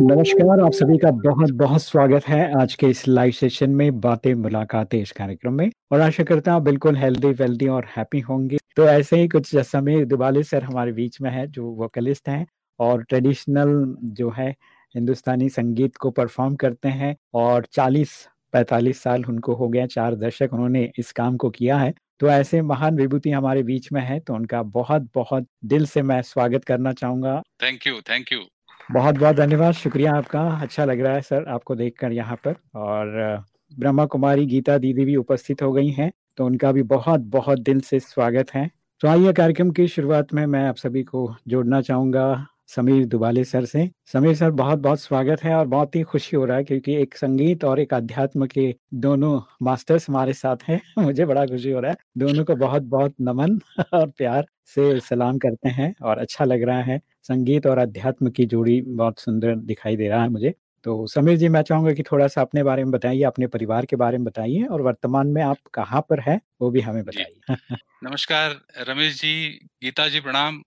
नमस्कार, आप सभी का बहुत बहुत स्वागत है आज के इस लाइव सेशन में बातें, मुलाकातें इस कार्यक्रम में। और आशा करता हूँ बिल्कुल हेल्दी वेल्दी और हैप्पी होंगे। तो ऐसे ही कुछ समय दुबाले सर हमारे बीच में है, जो वोकलिस्ट हैं और ट्रेडिशनल जो है हिंदुस्तानी संगीत को परफॉर्म करते हैं और 40 45 साल उनको हो गया चार दशक उन्होंने इस काम को किया है। तो ऐसे महान विभूति हमारे बीच में है तो उनका बहुत बहुत दिल से मैं स्वागत करना चाहूँगा। थैंक यू थैंक यू बहुत बहुत धन्यवाद। शुक्रिया आपका। अच्छा लग रहा है सर आपको देखकर यहाँ पर और ब्रह्मा कुमारी, गीता दीदी भी उपस्थित हो गई हैं तो उनका भी बहुत बहुत दिल से स्वागत है। तो आइए कार्यक्रम की शुरुआत में मैं आप सभी को जोड़ना चाहूँगा। समीर दुबाले सर से। समीर सर बहुत बहुत स्वागत है और बहुत ही खुशी हो रहा है क्योंकि एक संगीत और एक अध्यात्म के दोनों मास्टर्स हमारे साथ हैं। मुझे बड़ा खुशी हो रहा है। दोनों को बहुत बहुत नमन और प्यार से सलाम करते हैं और अच्छा लग रहा है। संगीत और अध्यात्म की जोड़ी बहुत सुंदर दिखाई दे रहा है मुझे। तो समीर जी मैं चाहूँगा कि थोड़ा सा अपने बारे में बताइए अपने परिवार के बारे में बताइए और वर्तमान में आप कहाँ पर है वो भी हमें बताइए। नमस्कार रमेश जी गीता जी प्रणाम।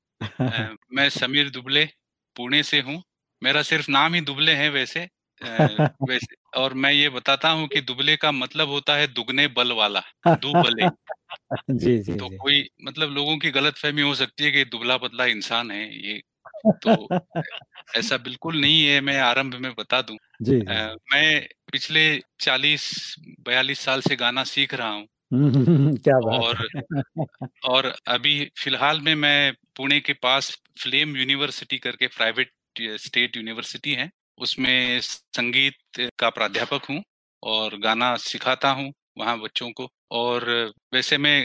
मैं समीर दुबले पुणे से हूँ। मेरा सिर्फ़ नाम ही दुबले है वैसे वैसे। और मैं ये बताता हूँ कि दुबले का मतलब होता है दुगने बल वाला दुबले। जी जी तो जी। कोई मतलब लोगों की गलत फहमी हो सकती है कि दुबला पतला इंसान है ये तो ऐसा बिल्कुल नहीं है मैं आरंभ में बता दूँ। जी, जी, जी। मैं पिछले 40 42 साल से गाना सीख रहा हूँ। क्या बात और और अभी फ़िलहाल में मैं पुणे के पास फ्लेम यूनिवर्सिटी करके प्राइवेट स्टेट यूनिवर्सिटी है उसमें संगीत का प्राध्यापक हूँ और गाना सिखाता हूँ वहाँ बच्चों को। और वैसे मैं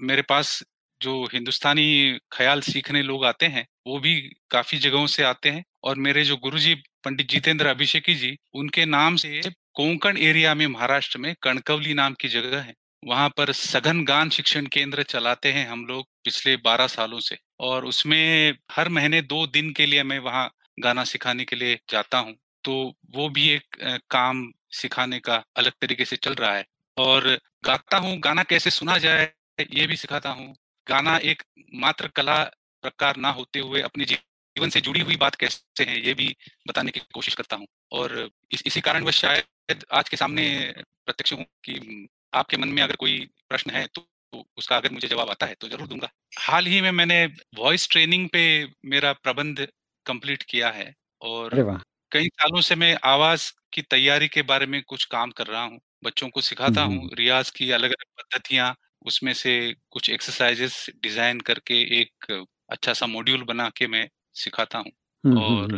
मेरे पास जो हिंदुस्तानी ख्याल सीखने लोग आते हैं वो भी काफ़ी जगहों से आते हैं और मेरे जो गुरुजी पंडित जितेंद्र अभिषेकी जी उनके नाम से कोंकण एरिया में महाराष्ट्र में कणकवली नाम की जगह है। वहाँ पर सघन गान शिक्षण केंद्र चलाते हैं हम लोग पिछले 12 सालों से। और उसमें हर महीने दो दिन के लिए मैं वहाँ गाना सिखाने के लिए जाता हूँ। तो वो भी एक काम सिखाने का अलग तरीके से चल रहा है। और गाता हूँ गाना कैसे सुना जाए ये भी सिखाता हूँ। गाना एक मात्र कला प्रकार ना होते हुए अपने जीवन से जुड़ी हुई बात कैसे है ये भी बताने की कोशिश करता हूँ। और इस, इसी कारण वह शायद आज के सामने प्रत्यक्ष हूँ कि आपके मन में अगर कोई प्रश्न है तो उसका अगर मुझे जवाब आता है तो ज़रूर दूँगा। हाल ही में मैंने वॉइस ट्रेनिंग पे मेरा प्रबंध कंप्लीट किया है और कई सालों से मैं आवाज़ की तैयारी के बारे में कुछ काम कर रहा हूँ बच्चों को सिखाता हूँ रियाज की अलग अलग पद्धतियाँ उसमें से कुछ एक्सरसाइजेस डिज़ाइन करके एक अच्छा सा मॉड्यूल बना के मैं सिखाता हूँ और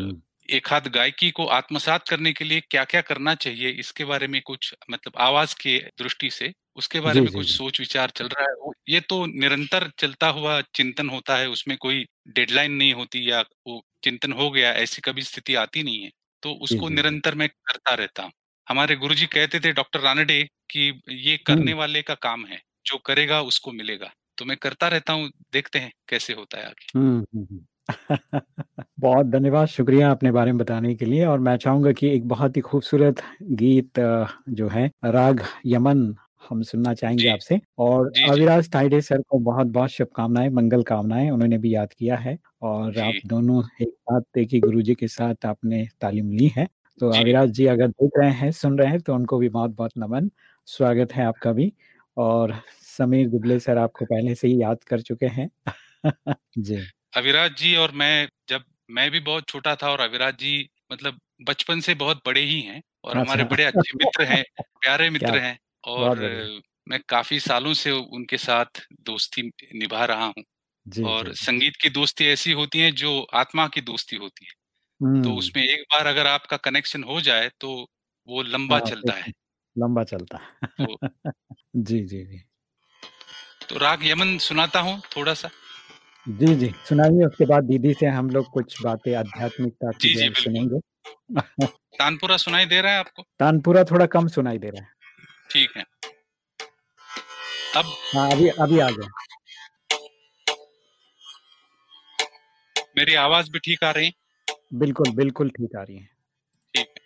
एक हाथ गायकी को आत्मसात करने के लिए क्या क्या करना चाहिए? इसके बारे में कुछ मतलब आवाज़ के दृष्टि से उसके बारे में कुछ सोच विचार चल रहा है? ये तो निरंतर चलता हुआ चिंतन होता है उसमें कोई डेडलाइन नहीं होती या वो चिंतन हो गया ऐसी कभी स्थिति आती नहीं है। तो उसको निरंतर मैं करता रहता हूँ। हमारे गुरुजी कहते थे डॉक्टर रानडे कि ये करने वाले का काम है जो करेगा उसको मिलेगा। तो मैं करता रहता हूँ देखते हैं कैसे होता है आगे। बहुत धन्यवाद शुक्रिया अपने बारे में बताने के लिए और मैं चाहूँगा कि एक बहुत ही खूबसूरत गीत जो है राग यमन हम सुनना चाहेंगे आपसे और अविराज ताइडे सर को बहुत बहुत शुभकामनाएँ मंगल कामनाएँ उन्होंने भी याद किया है और आप दोनों एक साथ एक ही गुरु जी के साथ आपने तालीम ली है। तो अविराज जी अगर देख रहे हैं सुन रहे हैं तो उनको भी बहुत बहुत नमन स्वागत है आपका भी और समीर दुबले सर आपको पहले से ही याद कर चुके हैं। जी। अविराज जी और मैं जब मैं भी बहुत छोटा था और अविराज जी मतलब बचपन से बहुत बड़े ही हैं और अच्छा। हमारे बड़े अच्छे मित्र हैं प्यारे मित्र हैं और मैं काफ़ी सालों से उनके साथ दोस्ती निभा रहा हूँ और जी, संगीत की दोस्ती ऐसी होती है जो आत्मा की दोस्ती होती है। तो उसमें एक बार अगर आपका कनेक्शन हो जाए तो वो लंबा चलता है। लंबा चलता है। तो, जी जी जी। तो राग यमन सुनाता हूँ थोड़ा सा। जी जी। सुनाइए उसके बाद दीदी से हम लोग कुछ बातें आध्यात्मिकता की जी, जी, सुनेंगे। तानपुरा सुनाई दे रहा है आपको? तानपुरा थोड़ा कम सुनाई दे रहा है। ठीक है। अब हाँ अभी अभी आ गया। मेरी आवाज़ भी ठीक आ रही? है बिल्कुल बिल्कुल ठीक आ रही है। ठीक है।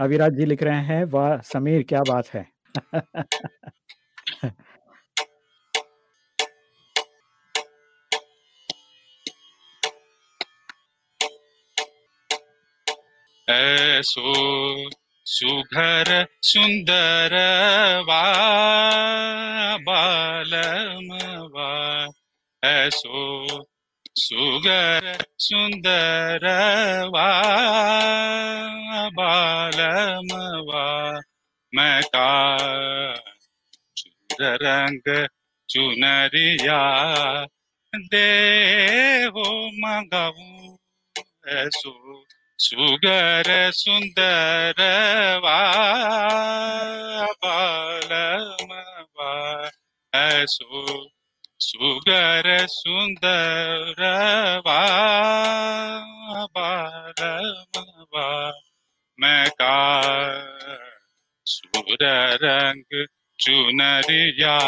अविराज जी लिख रहे हैं वाह समीर क्या बात है। ऐसो सुघर सुंदर वा, बालम वा। ऐसो सुगर सुंदर वा, बालम वा। मैं का रंग चुनरिया दे हो मंगाऊ ऐसो सुगर सुंदर बालम ऐसो। सुगर सुंदर बालम मैं का सुर रंग चुनरिया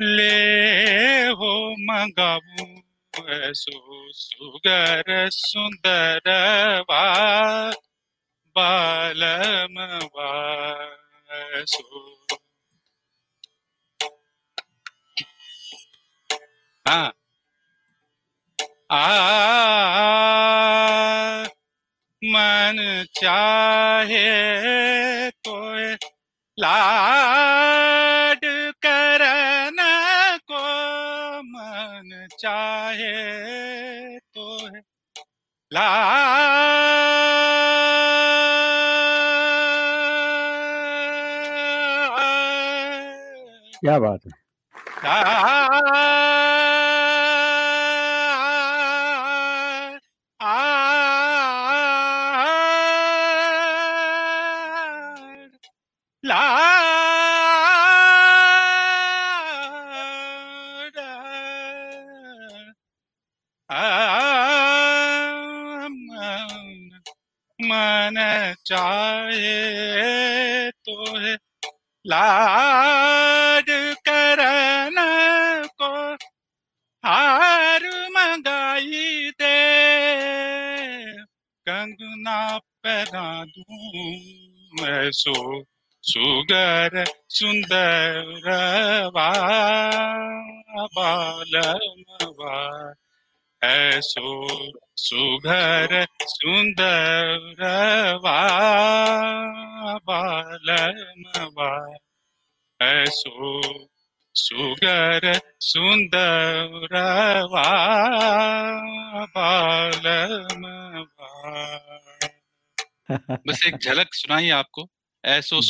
ले हो मंगाऊ। सुगर सुंदर बालम वासो हाँ आ मन चाहे तो लाड चाहे तो ला क्या बात है। सो, सुगर, सुंदर बालमवा ऐसो सुघर सुंदर बालमवा ऐसो सुगर, सुंदर बालमवा बस एक झलक सुनाई आपको। ऐसो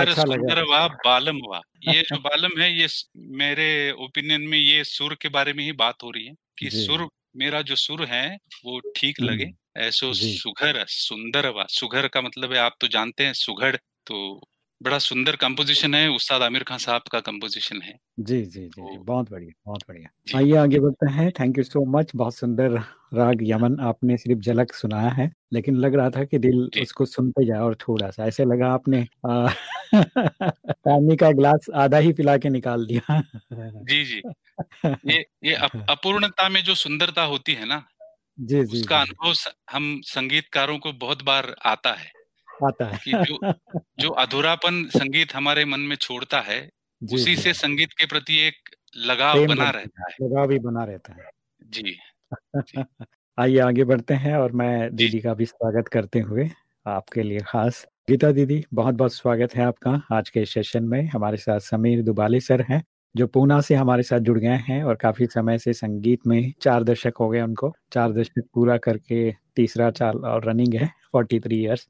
अच्छा सुंदर वाह बालम वाह। ये जो बालम है ये मेरे ओपिनियन में ये सुर के बारे में ही बात हो रही है कि सुर मेरा जो सुर है वो ठीक लगे। ऐसो सुघर सुंदर वाह। सुघर का मतलब है आप तो जानते हैं सुघड़ तो बड़ा सुंदर कंपोजिशन है उस्ताद आमिर खान साहब का कंपोजिशन है। जी जी जी तो, बहुत बढ़िया बहुत बढ़िया। आइए आगे बढ़ते हैं। थैंक यू सो मच बहुत सुंदर राग यमन आपने सिर्फ़ झलक सुनाया है लेकिन लग रहा था कि दिल उसको सुनते जाए और थोड़ा सा ऐसे लगा आपने पानी का ग्लास आधा ही पिला के निकाल दिया। जी जी। ये ये अपूर्णता में जो सुंदरता होती है ना जी जी उसका अनुभव हम संगीतकारों को बहुत बार आता है। आता है। कि जो जो अधूरापन संगीत हमारे मन में छोड़ता है उसी से संगीत के प्रति एक लगाव बना रहता है लगाव भी बना रहता है। जी, जी। आइए आगे बढ़ते हैं और मैं दीदी का भी स्वागत करते हुए आपके लिए खास गीता दीदी बहुत बहुत स्वागत है आपका आज के सेशन में। हमारे साथ समीर दुबाले सर हैं जो पूना से हमारे साथ जुड़ गए हैं और काफ़ी समय से संगीत में चार दशक हो गए उनको। चार दशक पूरा करके तीसरा चाल और रनिंग है फोर्टी थ्री ईयर्स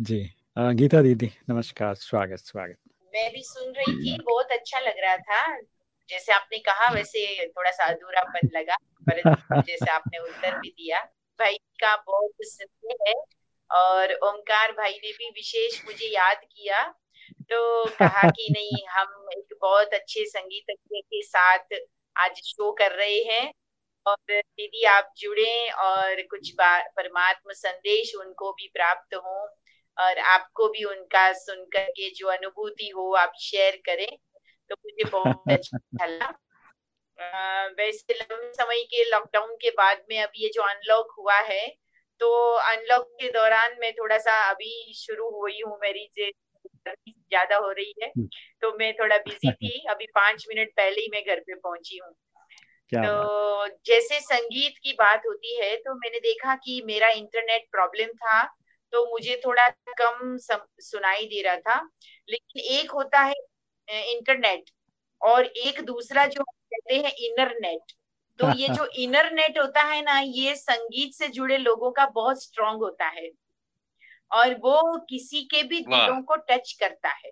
जी। गीता दीदी नमस्कार स्वागत स्वागत। मैं भी सुन रही थी बहुत अच्छा लग रहा था। जैसे आपने कहा वैसे थोड़ा सा अधूरापन लगा पर जैसे आपने उत्तर भी दिया भाई का बहुत स्नेह है और ओमकार भाई ने भी विशेष मुझे याद किया। तो कहा कि नहीं हम एक बहुत अच्छे संगीतज्ञ के साथ आज शो कर रहे हैं। और दीदी आप जुड़े और कुछ परमात्मा संदेश उनको भी प्राप्त हो और आपको भी उनका सुनकर के जो अनुभूति हो आप शेयर करें तो मुझे बहुत अच्छा लगा। वैसे लंबे समय के लॉकडाउन के बाद में अभी ये जो अनलॉक हुआ है तो अनलॉक के दौरान मैं थोड़ा सा अभी शुरू हुई हूँ मेरी ज़्यादा हो रही है तो मैं थोड़ा बिज़ी थी। अभी पाँच मिनट पहले ही मैं घर पे पहुँची हूँ। क्या तो बात? जैसे संगीत की बात होती है तो मैंने देखा कि मेरा इंटरनेट प्रॉब्लम था तो मुझे थोड़ा कम सुनाई दे रहा था। लेकिन एक होता है इंटरनेट और एक दूसरा जो कहते हैं इनर नेट तो ये जो इनर नेट होता है ना ये संगीत से जुड़े लोगों का बहुत स्ट्रांग होता है और वो किसी के भी दिलों को टच करता है।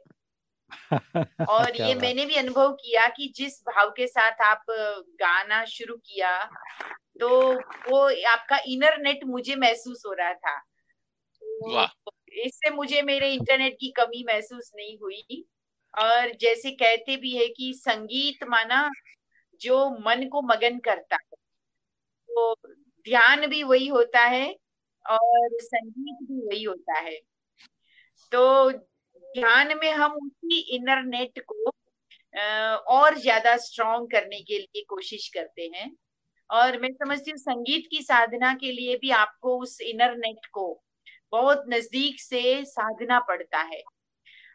और ये मैंने भी अनुभव किया कि जिस भाव के साथ आप गाना शुरू किया तो वो आपका इनर नेट मुझे महसूस हो रहा था। तो इससे मुझे मेरे इंटरनेट की कमी महसूस नहीं हुई। और जैसे कहते भी है कि संगीत माना जो मन को मगन करता है तो ध्यान भी वही होता है और संगीत भी वही होता है। तो ध्यान में हम उसी इनर नेट को और ज़्यादा स्ट्रॉन्ग करने के लिए कोशिश करते हैं। और मैं समझती हूँ संगीत की साधना के लिए भी आपको उस इनर नेट को बहुत नज़दीक से साधना पड़ता है।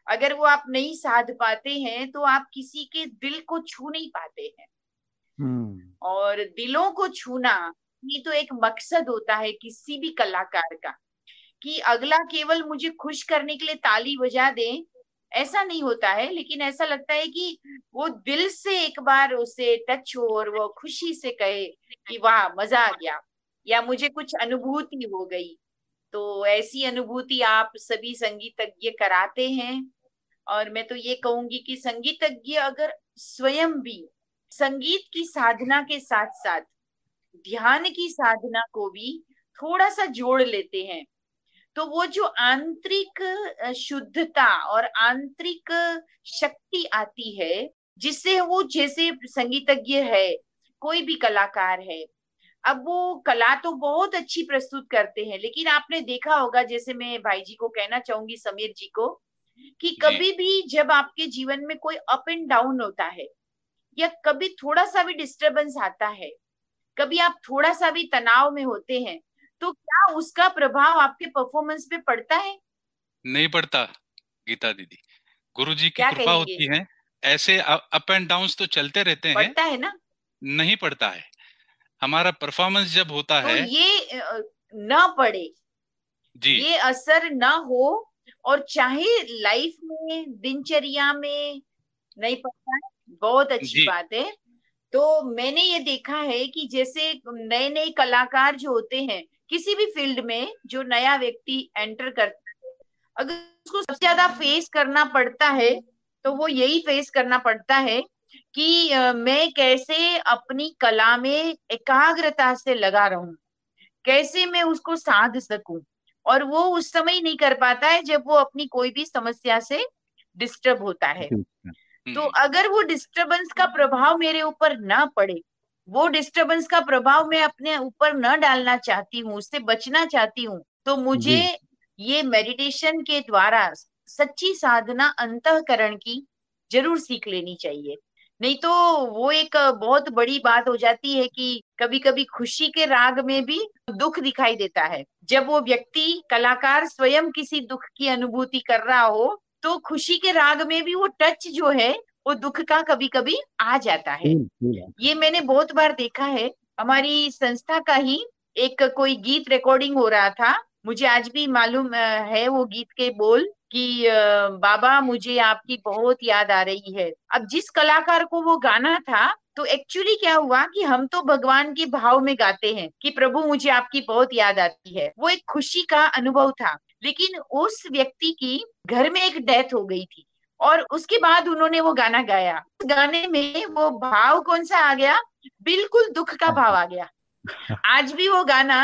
अगर वो आप नहीं साध पाते हैं तो आप किसी के दिल को छू नहीं पाते हैं। hmm. और दिलों को छूना ये तो एक मकसद होता है किसी भी कलाकार का। कि अगला केवल मुझे खुश करने के लिए ताली बजा दे, ऐसा नहीं होता है। लेकिन ऐसा लगता है कि वो दिल से एक बार उसे टच हो और वो खुशी से कहे कि वाह, मज़ा आ गया। या मुझे कुछ अनुभूति हो गई। तो ऐसी अनुभूति आप सभी संगीतज्ञ कराते हैं। और मैं तो ये कहूँगी कि संगीतज्ञ अगर स्वयं भी संगीत की साधना के साथ साथ ध्यान की साधना को भी थोड़ा सा जोड़ लेते हैं तो वो जो आंतरिक शुद्धता और आंतरिक शक्ति आती है जिससे वो जैसे संगीतज्ञ है कोई भी कलाकार है अब वो कला तो बहुत अच्छी प्रस्तुत करते हैं लेकिन आपने देखा होगा जैसे मैं भाई जी को कहना चाहूँगी समीर जी को कि कभी भी जब आपके जीवन में कोई अप एंड डाउन होता है या कभी थोड़ा सा भी डिस्टरबेंस आता है कभी आप थोड़ा सा भी तनाव में होते हैं तो क्या उसका प्रभाव आपके परफॉर्मेंस पे पड़ता है? नहीं पड़ता गीता दीदी। गुरु जी की कृपा होती है। ऐसे अप एंड डाउन तो चलते रहते हैं। पड़ता है ना? नहीं पड़ता है। हमारा परफॉर्मेंस जब होता तो है ये न पड़े। जी। ये असर न हो और चाहे लाइफ में दिनचर्या में नहीं पड़ता है। बहुत अच्छी बात है। तो मैंने ये देखा है कि जैसे नए नए कलाकार जो होते हैं किसी भी फ़ील्ड में जो नया व्यक्ति एंटर करता है अगर उसको सबसे ज़्यादा फेस करना पड़ता है तो वो यही फेस करना पड़ता है कि मैं कैसे अपनी कला में एकाग्रता से लगा रहूँ कैसे मैं उसको साध सकूँ और वो उस समय ही नहीं कर पाता है जब वो अपनी कोई भी समस्या से डिस्टर्ब होता है। तो अगर वो डिस्टरबेंस का प्रभाव मेरे ऊपर ना पड़े वो डिस्टरबेंस का प्रभाव मैं अपने ऊपर न डालना चाहती हूँ उससे बचना चाहती हूँ तो मुझे ये मेडिटेशन के द्वारा सच्ची साधना अंतकरण की ज़रूर सीख लेनी चाहिए। नहीं तो वो एक बहुत बड़ी बात हो जाती है कि कभी कभी खुशी के राग में भी दुख दिखाई देता है। जब वो व्यक्ति कलाकार स्वयं किसी दुख की अनुभूति कर रहा हो तो खुशी के राग में भी वो टच जो है वो दुख का कभी कभी आ जाता है। ये मैंने बहुत बार देखा है। हमारी संस्था का ही एक कोई गीत रिकॉर्डिंग हो रहा था। मुझे आज भी मालूम है वो गीत के बोल कि बाबा मुझे आपकी बहुत याद आ रही है। अब जिस कलाकार को वो गाना था तो एक्चुअली क्या हुआ कि हम तो भगवान के भाव में गाते हैं कि प्रभु मुझे आपकी बहुत याद आती है। वो एक खुशी का अनुभव था। लेकिन उस व्यक्ति की घर में एक डेथ हो गई थी। और उसके बाद उन्होंने वो गाना गाया। गाने में वो भाव कौन सा आ गया? बिल्कुल दुख का भाव आ गया। आज भी वो गाना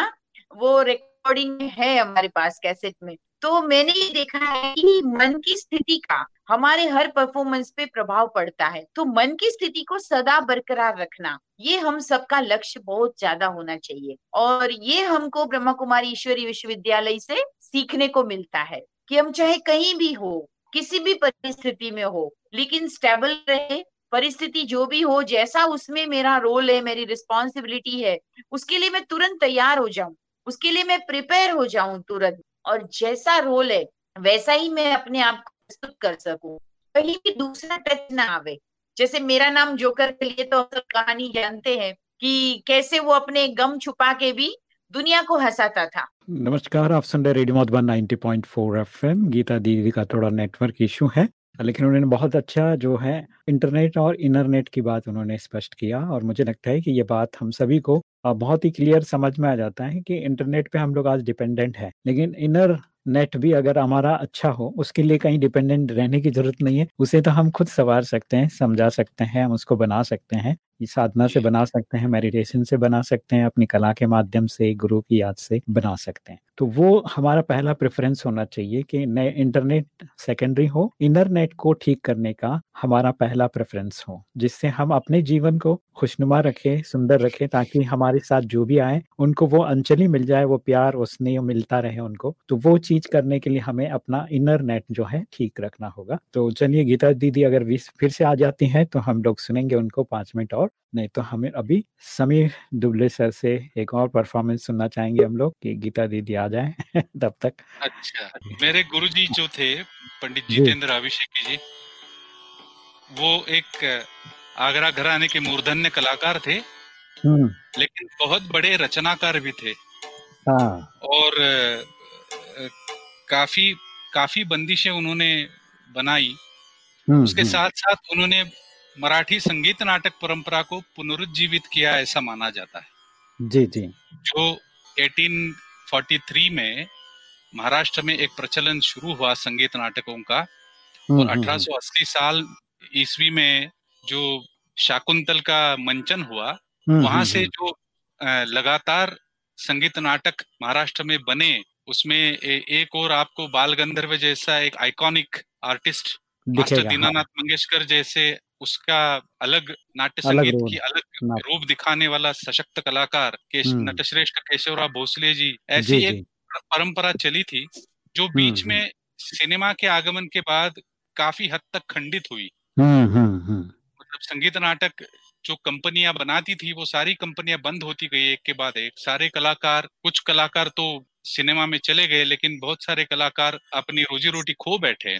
वो रिकॉर्डिंग है हमारे पास कैसेट में। तो मैंने ये देखा है कि मन की स्थिति का हमारे हर परफॉर्मेंस पे प्रभाव पड़ता है। तो मन की स्थिति को सदा बरकरार रखना, ये हम सबका लक्ष्य बहुत ज़्यादा होना चाहिए। और ये हमको ब्रह्मा कुमारी ईश्वरी विश्वविद्यालय से सीखने को मिलता है कि हम चाहे कहीं भी हो किसी भी परिस्थिति में हो, लेकिन स्टेबल रहे, परिस्थिति जो भी हो, जैसा उसमें मेरा रोल है, मेरी रिस्पॉन्सिबिलिटी है, उसके लिए मैं तुरंत तैयार हो जाऊँ, उसके लिए मैं प्रिपेयर हो जाऊँ तुरंत, और जैसा रोल है, वैसा ही मैं अपने आप को प्रस्तुत कर सकूँ। कहीं भी दूसरा टच ना आवे। जैसे मेरा नाम जोकर के लिए तो कहानी जानते हैं कि कैसे वो अपने गम छुपा के भी दुनिया को हंसाता था। नमस्कार, आप सुन रहे रेडियो मधुबन 90.4 एफएम। गीता दीदी का थोड़ा नेटवर्क इशू है, लेकिन उन्होंने बहुत अच्छा जो है इंटरनेट और इनरनेट की बात उन्होंने स्पष्ट किया और मुझे लगता है कि ये बात हम सभी को बहुत ही क्लियर समझ में आ जाता है कि इंटरनेट पे हम लोग आज डिपेंडेंट है। लेकिन इनर नेट भी अगर हमारा अच्छा हो, उसके लिए कहीं डिपेंडेंट रहने की ज़रूरत नहीं है, उसे तो हम खुद संवार सकते हैं, समझा सकते हैं, हम उसको बना सकते हैं। साधना से बना सकते हैं मेडिटेशन से बना सकते हैं अपनी कला के माध्यम से गुरु की याद से बना सकते हैं। तो वो हमारा पहला प्रेफरेंस होना चाहिए कि नए इंटरनेट सेकेंडरी हो इंटरनेट को ठीक करने का हमारा पहला प्रेफरेंस हो जिससे हम अपने जीवन को खुशनुमा रखें सुंदर रखें ताकि हमारे साथ जो भी आए उनको वो अंचली मिल जाए वो प्यार वो स्नेह मिलता रहे उनको। तो वो चीज़ करने के लिए हमें अपना इनर नेट जो है ठीक रखना होगा। तो चलिए गीता दीदी अगर फिर से आ जाती हैं तो हम लोग सुनेंगे उनको पाँच मिनट और। नहीं तो हमें अभी समीर दुबले सर से एक और परफॉर्मेंस सुनना चाहेंगे हम लोग कि गीता दीदी आ जाए तब तक अच्छा मेरे गुरुजी जो थे पंडित जितेंद्र अभिषेक जी वो एक आगरा घराने के मूर्धन्य कलाकार थे हम्म। लेकिन बहुत बड़े रचनाकार भी थे हाँ। और काफ़ी काफ़ी बंदिशें उन्होंने बनाई हम्म, उसके हम्म। साथ साथ उन्होंने मराठी संगीत नाटक परंपरा को पुनरुज्जीवित किया ऐसा माना जाता है जी जी जो 1843 में महाराष्ट्र में एक प्रचलन शुरू हुआ संगीत नाटकों का हम्म, और 1880 हम्म, हम्म। साल ईस्वी में जो शाकुंतल का मंचन हुआ वहाँ से जो लगातार संगीत नाटक महाराष्ट्र में बने उसमें एक और आपको बाल गंधर्व जैसा एक iconic artist master. Dinanath Mangeshkar जैसे उसका अलग नाट्य संगीत की अलग रूप दिखाने वाला सशक्त कलाकार हम्म। नटश्रेष्ठ केशवराव भोसले जी ऐसी एक परंपरा चली थी जो हम्म, बीच में हम्म। सिनेमा के आगमन के बाद काफ़ी हद तक खंडित हुई। मतलब संगीत नाटक जो कंपनियाँ बनाती थी वो सारी कंपनियाँ बंद होती गई एक के बाद एक। सारे कलाकार कुछ कलाकार तो सिनेमा में चले गए लेकिन बहुत सारे कलाकार अपनी रोजी रोटी खो बैठे।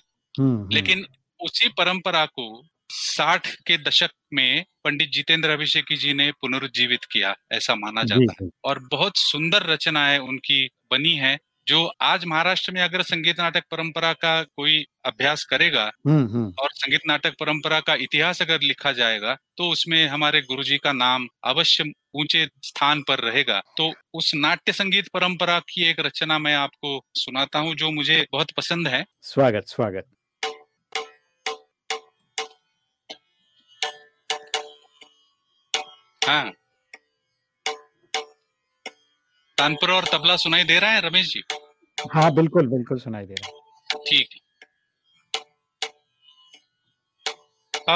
लेकिन उसी परंपरा को साठ के दशक में पंडित जितेंद्र अभिषेकी जी ने पुनरुज्जीवित किया ऐसा माना जाता है। और बहुत सुंदर रचनाएँ उनकी बनी है जो आज महाराष्ट्र में अगर संगीत नाटक परंपरा का कोई अभ्यास करेगा हम्म, हम्म। और संगीत नाटक परंपरा का इतिहास अगर लिखा जाएगा तो उसमें हमारे गुरुजी का नाम अवश्य ऊँचे स्थान पर रहेगा। तो उस नाट्य संगीत परंपरा की एक रचना मैं आपको सुनाता हूँ जो मुझे बहुत पसंद है। स्वागत स्वागत। हाँ। तानपुर और तबला सुनाई दे रहा है रमेश जी? हाँ बिल्कुल बिल्कुल सुनाई दे रहा है। ठीक आ,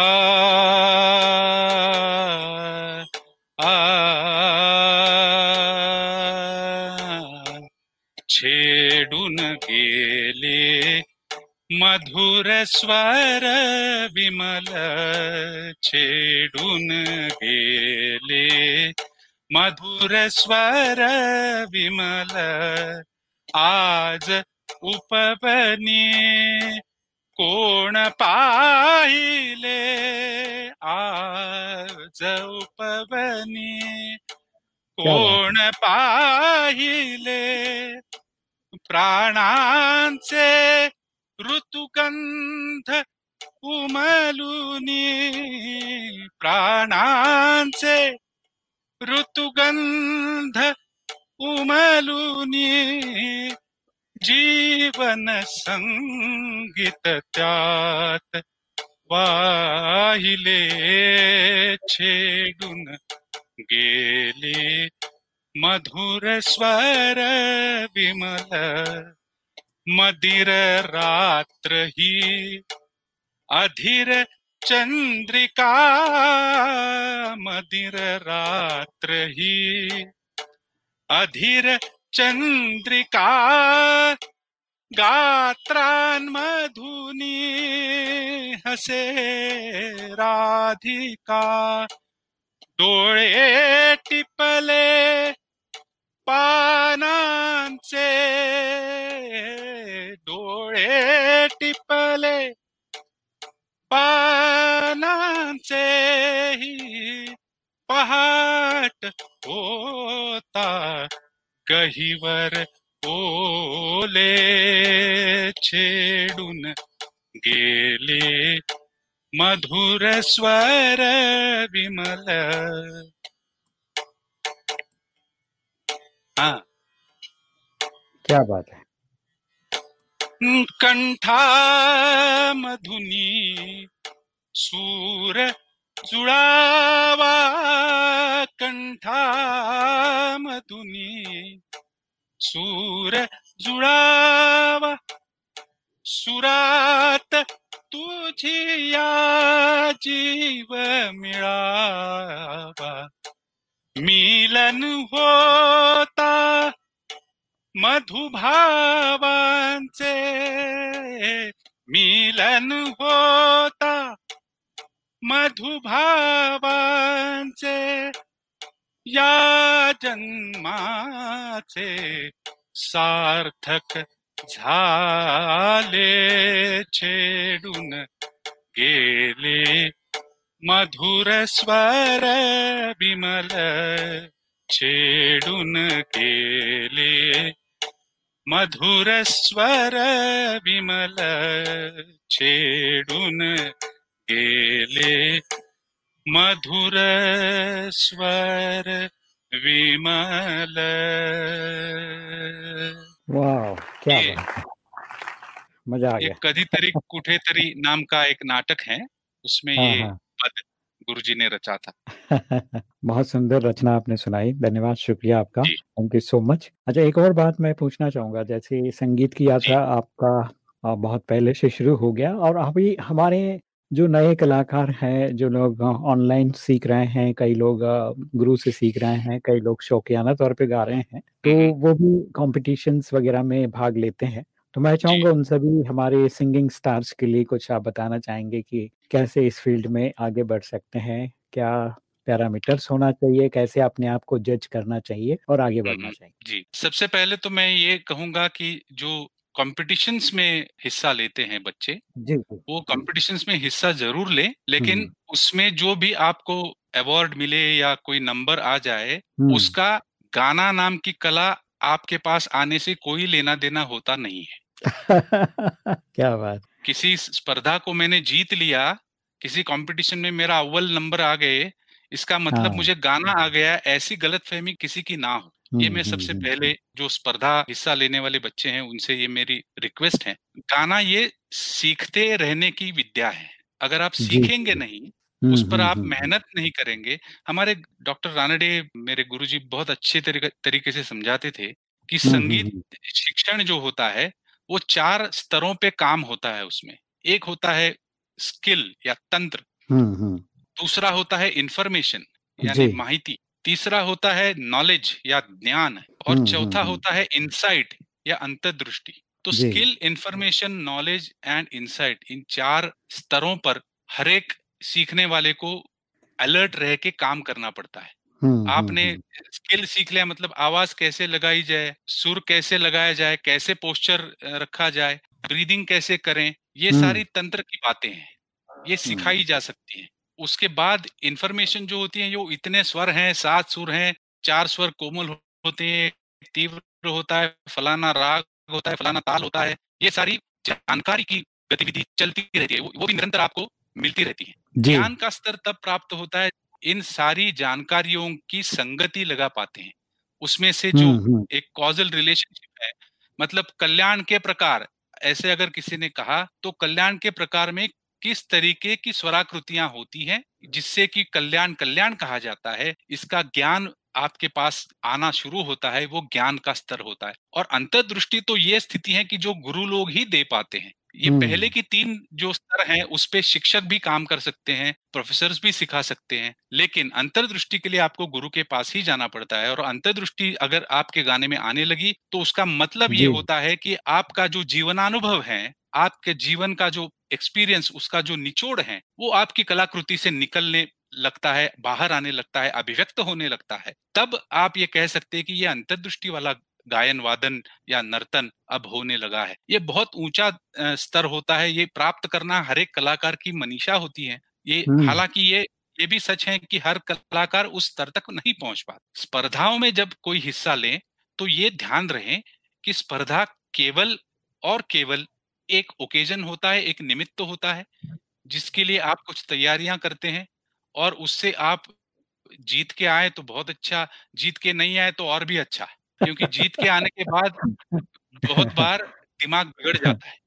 छेडून गेले मधुर स्वर विमल छेडून गेले। मधुर स्वर विमल आज उपवनी कोण पाहिले? आज उपवनी कोण पाहिले? प्राणांचे ऋतुगंध उमलुनी प्राणांचे ऋतुगंध उमलुनी, जीवन संगीत त्यात, वाहिले छेडून गेले, मधुर स्वर विमल, मदिर रात्र ही अधीर चंद्रिका मदिर रात्र ही। अधीर चंद्रिका गात्रान मधुनी हसे राधिका। डोळे टिपले पानांचे, डोळे टिपले पानान से ही पहाट होता गहीवर ओले छेडून गेले, मधुर स्वर विमल। हाँ। क्या बात है। कंठा मधुनी, सूर जुड़ावा कंठा मधुनी, सूर जुड़ावा, सुरात तुझी या जीव मिळावा मिलन होता मधुभावांचे मिलन होता, मधुभावांचे या जन्माचे सार्थक झाले छेडून गेले मधुर स्वर विमल छेडून गेले मधुर स्वर विमल छेडून गेले। मधुर स्वर विमल। वाह क्या मज़ा आ गया। कधीतरी कुठेतरी नाम का एक नाटक है उसमें हाँ ये हाँ। पद गुरुजी ने रचा था। बहुत सुंदर रचना आपने सुनाई धन्यवाद शुक्रिया आपका। थैंक यू सो मच अच्छा एक और बात मैं पूछना चाहूँगा जैसे संगीत की यात्रा आपका बहुत पहले से शुरू हो गया और अभी हमारे जो नए कलाकार हैं जो लोग ऑनलाइन सीख रहे हैं कई लोग गुरु से सीख रहे हैं कई लोग शौकियाना तौर पे गा रहे हैं तो हम्म। वो भी कॉम्पिटिशन्स वगैरह में भाग लेते हैं। तो मैं चाहूँगा उन सभी हमारे सिंगिंग स्टार्स के लिए कुछ आप बताना चाहेंगे कि कैसे इस फ़ील्ड में आगे बढ़ सकते हैं? क्या पैरामीटर्स होना चाहिए? कैसे अपने आप को जज करना चाहिए और आगे बढ़ना। चाहिए? जी सबसे पहले तो मैं ये कहूँगा कि जो कॉम्पिटिशन्स में हिस्सा लेते हैं बच्चे जी जी। वो कॉम्पिटिशन्स में हिस्सा ज़रूर ले लेकिन। उसमें जो भी आपको अवार्ड मिले या कोई नंबर आ जाए उसका गाना नाम की कला आपके पास आने से कोई लेना देना होता नहीं है। क्या बात। किसी स्पर्धा को मैंने जीत लिया किसी कंपटीशन में मेरा अव्वल नंबर आ गए इसका मतलब हाँ। मुझे गाना आ गया ऐसी गलत फहमी किसी की ना हो। ये मैं सबसे पहले जो। स्पर्धा हिस्सा लेने वाले बच्चे हैं उनसे ये मेरी रिक्वेस्ट है। गाना ये सीखते रहने की विद्या है। अगर आप सीखेंगे नहीं उस पर हम्म, आप हम्म, मेहनत नहीं करेंगे। हमारे डॉक्टर रानडे मेरे गुरुजी बहुत अच्छे तरीके तरीके से समझाते थे कि हम्म, हम्म, संगीत शिक्षण जो होता है वो चार स्तरों पे काम होता है उसमें। एक होता है स्किल या तंत्र। हम्म, हम्म, दूसरा होता है इंफॉर्मेशन यानी। माहिती। तीसरा होता है नॉलेज या ज्ञान। और हम्म, चौथा हम्म, होता है इंसाइट या अंतर्दृष्टि। तो skill information knowledge and insight इन चार स्तरों पर हर एक सीखने वाले को अलर्ट रह के काम करना पड़ता है। आपने स्किल सीख लिया मतलब आवाज़ कैसे लगाई जाए सुर कैसे लगाया जाए कैसे पोस्चर रखा जाए ब्रीदिंग कैसे करें ये। सारी तंत्र की बातें हैं ये सिखाई जा सकती हैं। उसके बाद इंफॉर्मेशन जो होती है जो इतने स्वर हैं सात सुर हैं चार स्वर कोमल होते हैं तीव्र होता है फलाना राग होता है फलाना ताल होता है ये सारी जानकारी की गतिविधि चलती रहती है वो वो भी निरंतर आपको मिलती रहती है। ज्ञान का स्तर तब प्राप्त होता है इन सारी जानकारियों की संगति लगा पाते हैं। उसमें से जो एक कॉजल रिलेशनशिप है मतलब कल्याण के प्रकार ऐसे अगर किसी ने कहा तो कल्याण के प्रकार में किस तरीके की स्वराकृतियाँ होती हैं जिससे कि कल्याण कल्याण कहा जाता है इसका ज्ञान आपके पास आना शुरू होता है वो ज्ञान का स्तर होता है। और अंतर्दृष्टि तो ये स्थिति है कि जो गुरु लोग ही दे पाते हैं। ये हम्म। पहले की तीन जो स्तर हैं उस पे शिक्षक भी काम कर सकते हैं प्रोफेसर भी सिखा सकते हैं लेकिन अंतर्दृष्टि के लिए आपको गुरु के पास ही जाना पड़ता है और अंतर्दृष्टि अगर आपके गाने में आने लगी तो उसका मतलब ये होता है कि आपका जो जीवनानुभव है आपके जीवन का जो एक्सपीरियंस उसका जो निचोड़ है वो आपकी कलाकृति से निकलने लगता है बाहर आने लगता है अभिव्यक्त होने लगता है तब आप ये कह सकते हैं कि ये अंतर्दृष्टि वाला गायन वादन या नर्तन अब होने लगा है। ये बहुत ऊँचा स्तर होता है। ये प्राप्त करना हर एक कलाकार की मनीषा होती है। ये। हालाँकि ये ये भी सच है कि हर कलाकार उस स्तर तक नहीं पहुँच पाता। स्पर्धाओं में जब कोई हिस्सा ले तो ये ध्यान रहे कि स्पर्धा केवल और केवल एक ओकेजन होता है एक निमित्त तो होता है जिसके लिए आप कुछ तैयारियाँ करते हैं और उससे आप जीत के आए तो बहुत अच्छा जीत के नहीं आए तो और भी अच्छा। क्योंकि जीत के आने के बाद बहुत बार दिमाग बिगड़ जाता है।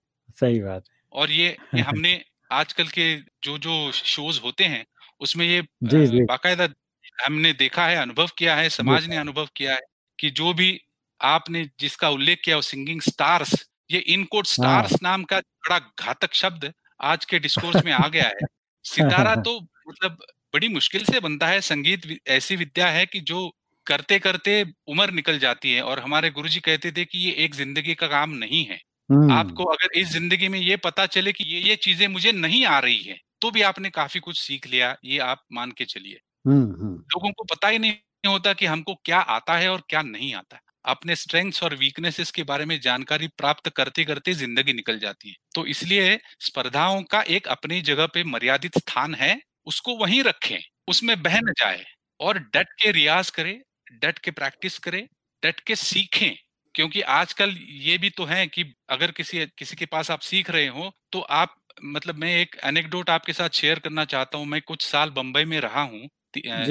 सही बात है। और ये, ये हमने आजकल के जो जो शोज़ होते हैं उसमें ये बाकायदा हमने देखा है अनुभव किया है समाज ने अनुभव किया है कि जो भी आपने जिसका उल्लेख किया सिंगिंग स्टार्स ये इनकोट स्टार्स हाँ। नाम का बड़ा घातक शब्द आज के डिस्कोर्स में आ गया है। सितारा तो मतलब बड़ी मुश्किल से बनता है संगीत ऐसी विद्या है कि जो करते करते उम्र निकल जाती है और हमारे गुरुजी कहते थे कि ये एक ज़िंदगी का काम नहीं है हम्म। आपको अगर इस ज़िंदगी में ये पता चले कि ये ये चीज़ें मुझे नहीं आ रही है तो भी आपने काफ़ी कुछ सीख लिया ये आप मान के चलिए हम्म, हम्म। लोगों को पता ही नहीं होता कि हमको क्या आता है और क्या नहीं आता अपने स्ट्रेंथ्स और वीकनेसेस के बारे में जानकारी प्राप्त करते करते ज़िंदगी निकल जाती है तो इसलिए स्पर्धाओं का एक अपनी जगह पे मर्यादित स्थान है उसको वहीं रखें उसमें बह न जाए और डट के रियाज करें डट के प्रैक्टिस करें डट के सीखें क्योंकि आजकल ये भी तो है कि अगर किसी किसी के पास आप सीख रहे हो तो आप मतलब मैं एक एनेक्डोट आपके साथ शेयर करना चाहता हूँ। मैं कुछ साल बम्बई में रहा हूँ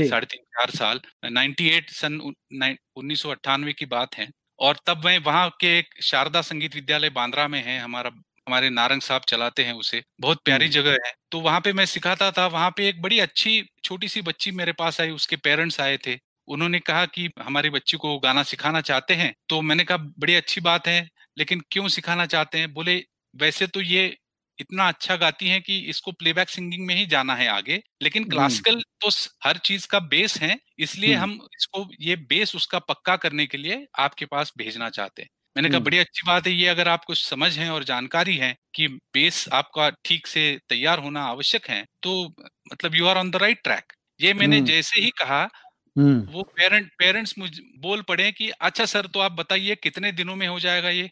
साढ़े तीन चार साल। 98 सन उन्नीस सौ अट्ठानवे की बात है। और तब मैं वहाँ के एक शारदा संगीत विद्यालय बांद्रा में है हमारा हमारे नारंग साहब चलाते हैं उसे। बहुत प्यारी जगह है। तो वहाँ पे मैं सिखाता था। वहाँ पे एक बड़ी अच्छी छोटी सी बच्ची मेरे पास आई उसके पेरेंट्स आए थे। उन्होंने कहा कि हमारी बच्ची को गाना सिखाना चाहते हैं तो मैंने कहा बड़ी अच्छी बात है लेकिन क्यों सिखाना चाहते हैं? बोले वैसे तो ये इतना अच्छा गाती हैं कि इसको प्लेबैक सिंगिंग में ही जाना है आगे लेकिन क्लासिकल तो हर चीज़ का बेस है इसलिए हम इसको ये बेस उसका पक्का करने के लिए आपके पास भेजना चाहते हैं। मैंने कहा बड़ी अच्छी बात है ये अगर आप कुछ समझ है और जानकारी है कि बेस आपका ठीक से तैयार होना आवश्यक है तो मतलब you are on the right track ये मैंने जैसे ही कहा वो पेरेंट पेरेंट्स मुझ बोल पड़े कि अच्छा सर तो आप बताइए कितने दिनों में हो जाएगा ये?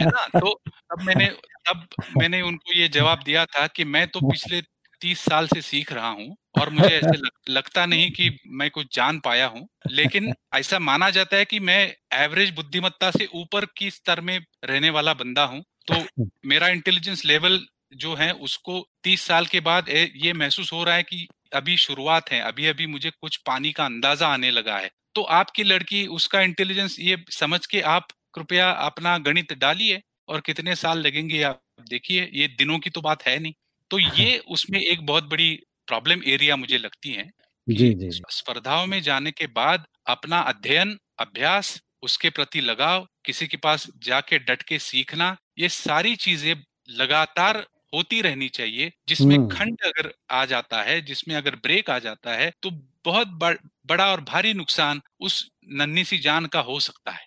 है ना? तो तब मैंने तब मैंने उनको ये जवाब दिया था कि मैं तो पिछले तीस साल से सीख रहा हूँ और मुझे ऐसे लग, लगता नहीं कि मैं कुछ जान पाया हूँ लेकिन ऐसा माना जाता है कि मैं एवरेज बुद्धिमत्ता से ऊपर की स्तर में रहने वाला बंदा हूँ तो मेरा इंटेलिजेंस लेवल जो है उसको तीस साल के बाद ये महसूस हो रहा है कि अभी शुरुआत है अभी अभी मुझे कुछ पानी का अंदाज़ा आने लगा है। तो आपकी लड़की उसका इंटेलिजेंस ये समझ के आप कृपया अपना गणित डालिए और कितने साल लगेंगे आप देखिए ये दिनों की तो बात है नहीं। तो ये उसमें एक बहुत बड़ी प्रॉब्लम एरिया मुझे लगती है जी जी। स्पर्धाओं में जाने के बाद अपना अध्ययन अभ्यास उसके प्रति लगाव किसी के पास जाके डट के सीखना ये सारी चीज़ें लगातार होती रहनी चाहिए जिसमें। खंड अगर आ जाता है जिसमें अगर ब्रेक आ जाता है तो बहुत बड़ा और भारी नुकसान उस नन्ही सी जान का हो सकता है।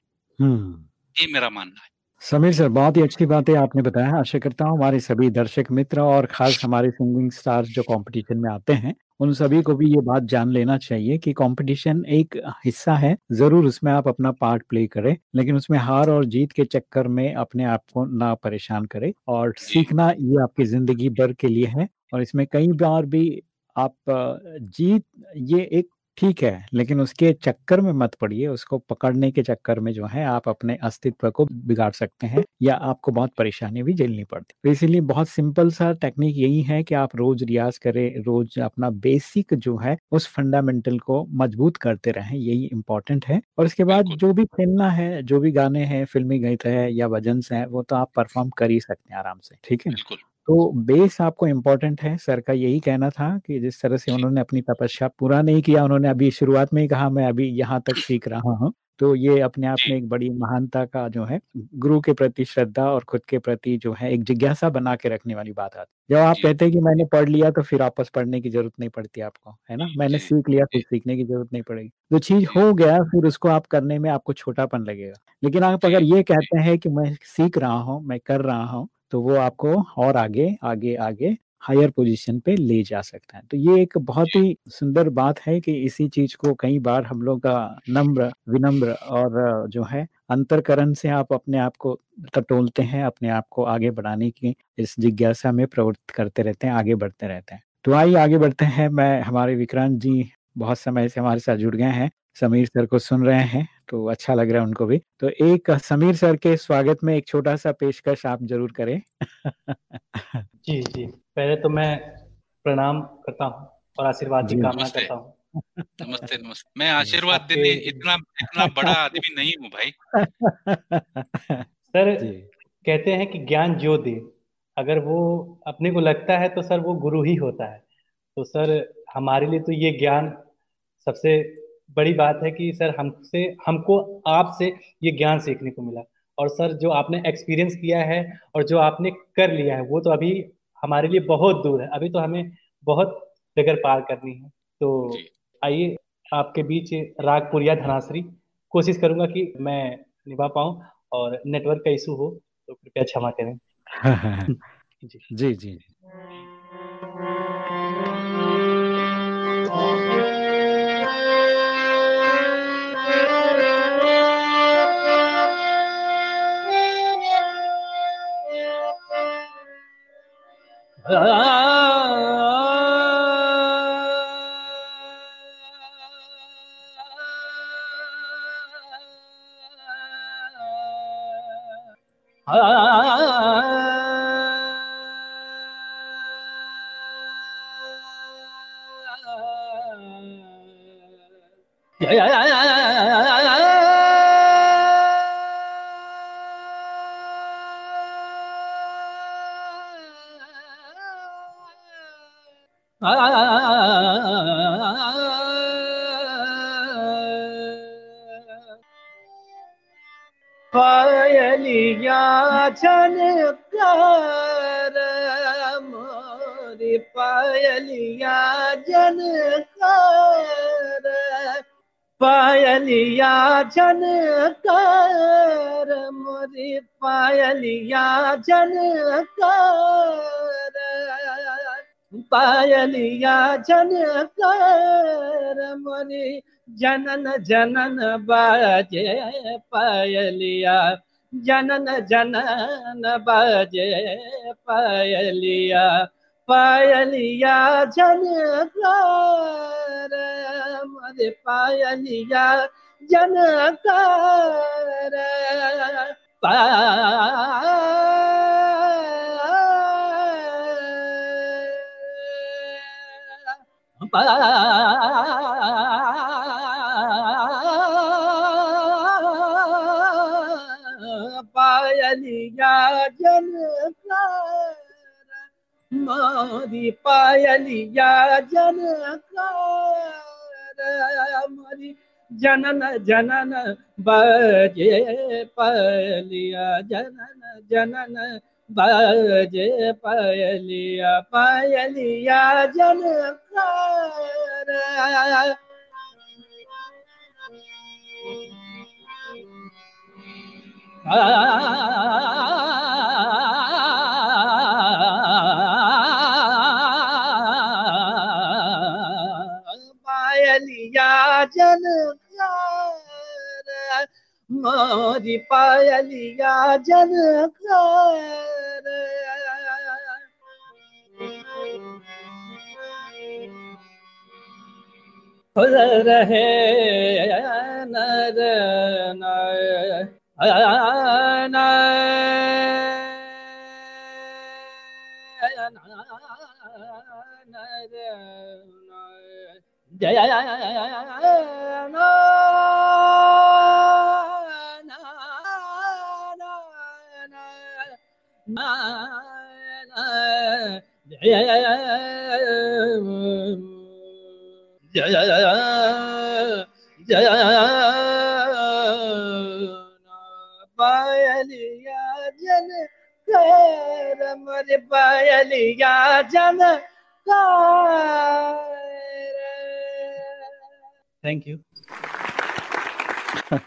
ये मेरा मानना है समीर सर बहुत ही अच्छी बात है आपने बताया आशा करता हूँ हमारे सभी दर्शक मित्र और खास हमारे सिंगिंग स्टार्स जो कंपटीशन में आते हैं उन सभी को भी ये बात जान लेना चाहिए कि कंपटीशन एक हिस्सा है ज़रूर उसमें आप अपना पार्ट प्ले करें लेकिन उसमें हार और जीत के चक्कर में अपने आप को ना परेशान करें और सीखना ये आपकी ज़िंदगी भर के लिए है और इसमें कई बार भी आप जीत ये एक ठीक है लेकिन उसके चक्कर में मत पड़िए उसको पकड़ने के चक्कर में जो है आप अपने अस्तित्व को बिगाड़ सकते हैं या आपको बहुत परेशानी भी झेलनी पड़ती तो इसीलिए बहुत सिंपल सा टेक्निक यही है कि आप रोज रियाज करें रोज अपना बेसिक जो है उस फंडामेंटल को मज़बूत करते रहें यही इम्पोर्टेंट है। और उसके बाद जो भी फ़िल्म है जो भी गाने हैं फिल्मी गीत है या भजन है वो तो आप परफॉर्म कर ही सकते हैं आराम से ठीक है? तो बेस आपको इम्पोर्टेंट है। सर का यही कहना था कि जिस तरह से उन्होंने अपनी तपस्या पूरा नहीं किया उन्होंने अभी शुरुआत में ही कहा मैं अभी यहाँ तक सीख रहा हूँ। तो ये अपने आप में एक बड़ी महानता का जो है गुरु के प्रति श्रद्धा और खुद के प्रति जो है एक जिज्ञासा बना के रखने वाली बात आती है। जब आप कहते हैं कि मैंने पढ़ लिया तो फिर वापस पढ़ने की ज़रूरत नहीं पड़ती आपको है ना? मैंने सीख लिया फिर सीखने की ज़रूरत नहीं पड़ेगी। जो चीज़ हो गया फिर उसको आप करने में आपको छोटापन लगेगा। लेकिन आप अगर ये कहते हैं कि मैं सीख रहा हूँ मैं कर रहा हूँ तो वो आपको और आगे आगे आगे हायर पोजीशन पे ले जा सकता है। तो ये एक बहुत ही सुंदर बात है कि इसी चीज़ को कई बार हम लोग का नम्र विनम्र और जो है अंतरकरण से आप अपने आप को टटोलते हैं अपने आप को आगे बढ़ाने की इस जिज्ञासा में प्रवृत्त करते रहते हैं आगे बढ़ते रहते हैं। तो आइए आगे बढ़ते हैं। मैं हमारे विक्रांत जी बहुत समय से हमारे साथ जुड़ गए हैं। समीर सर को सुन रहे हैं। तो अच्छा लग रहा है उनको भी। तो एक समीर सर के स्वागत में एक छोटा सा पेशकश आप ज़रूर करें। जी जी। पहले तो मैं प्रणाम करता हूँ और आशीर्वाद की कामना करता हूँ। नमस्ते नमस्ते। मैं आशीर्वाद देने इतना इतना बड़ा आदमी नहीं हूँ भाई। सर कहते हैं कि ज्ञान जो दे अगर वो अपने को लगता है तो सर वो गुरु ही होता है। तो सर हमारे लिए तो ये ज्ञान सबसे बड़ी बात है कि सर हमसे हमको आपसे ये ज्ञान सीखने को मिला। और सर जो आपने एक्सपीरियंस किया है और जो आपने कर लिया है वो तो अभी हमारे लिए बहुत दूर है। अभी तो हमें बहुत डगर पार करनी है। तो आइए आपके बीच रागपुरिया धनाश्री कोशिश करूँगा कि मैं निभा पाऊँ और नेटवर्क का इशू हो तो कृपया क्षमा करें। जी। जी जी। Ah. पायलिया जनकार मोरी पायलिया जनकार पायलिया जनकार मोरी पायलिया जनकार पायलिया जनकार मोरी जनन जनन बाजे पायलिया। जनन जनन बाजे पायलिया। पायलिया जनकार मरे पायलिया जनकार पा पायलिया जनकार मारी पायलिया जनकार मारी जनन जनन बजे पायलिया जनन जनन बजे पायलिया पायलिया जनकार पायलिया जनकार मोरी पायलिया जनकार खुल रहे नर नर जय जय पायलिया जन कर मर पायलिया जन थैंक यू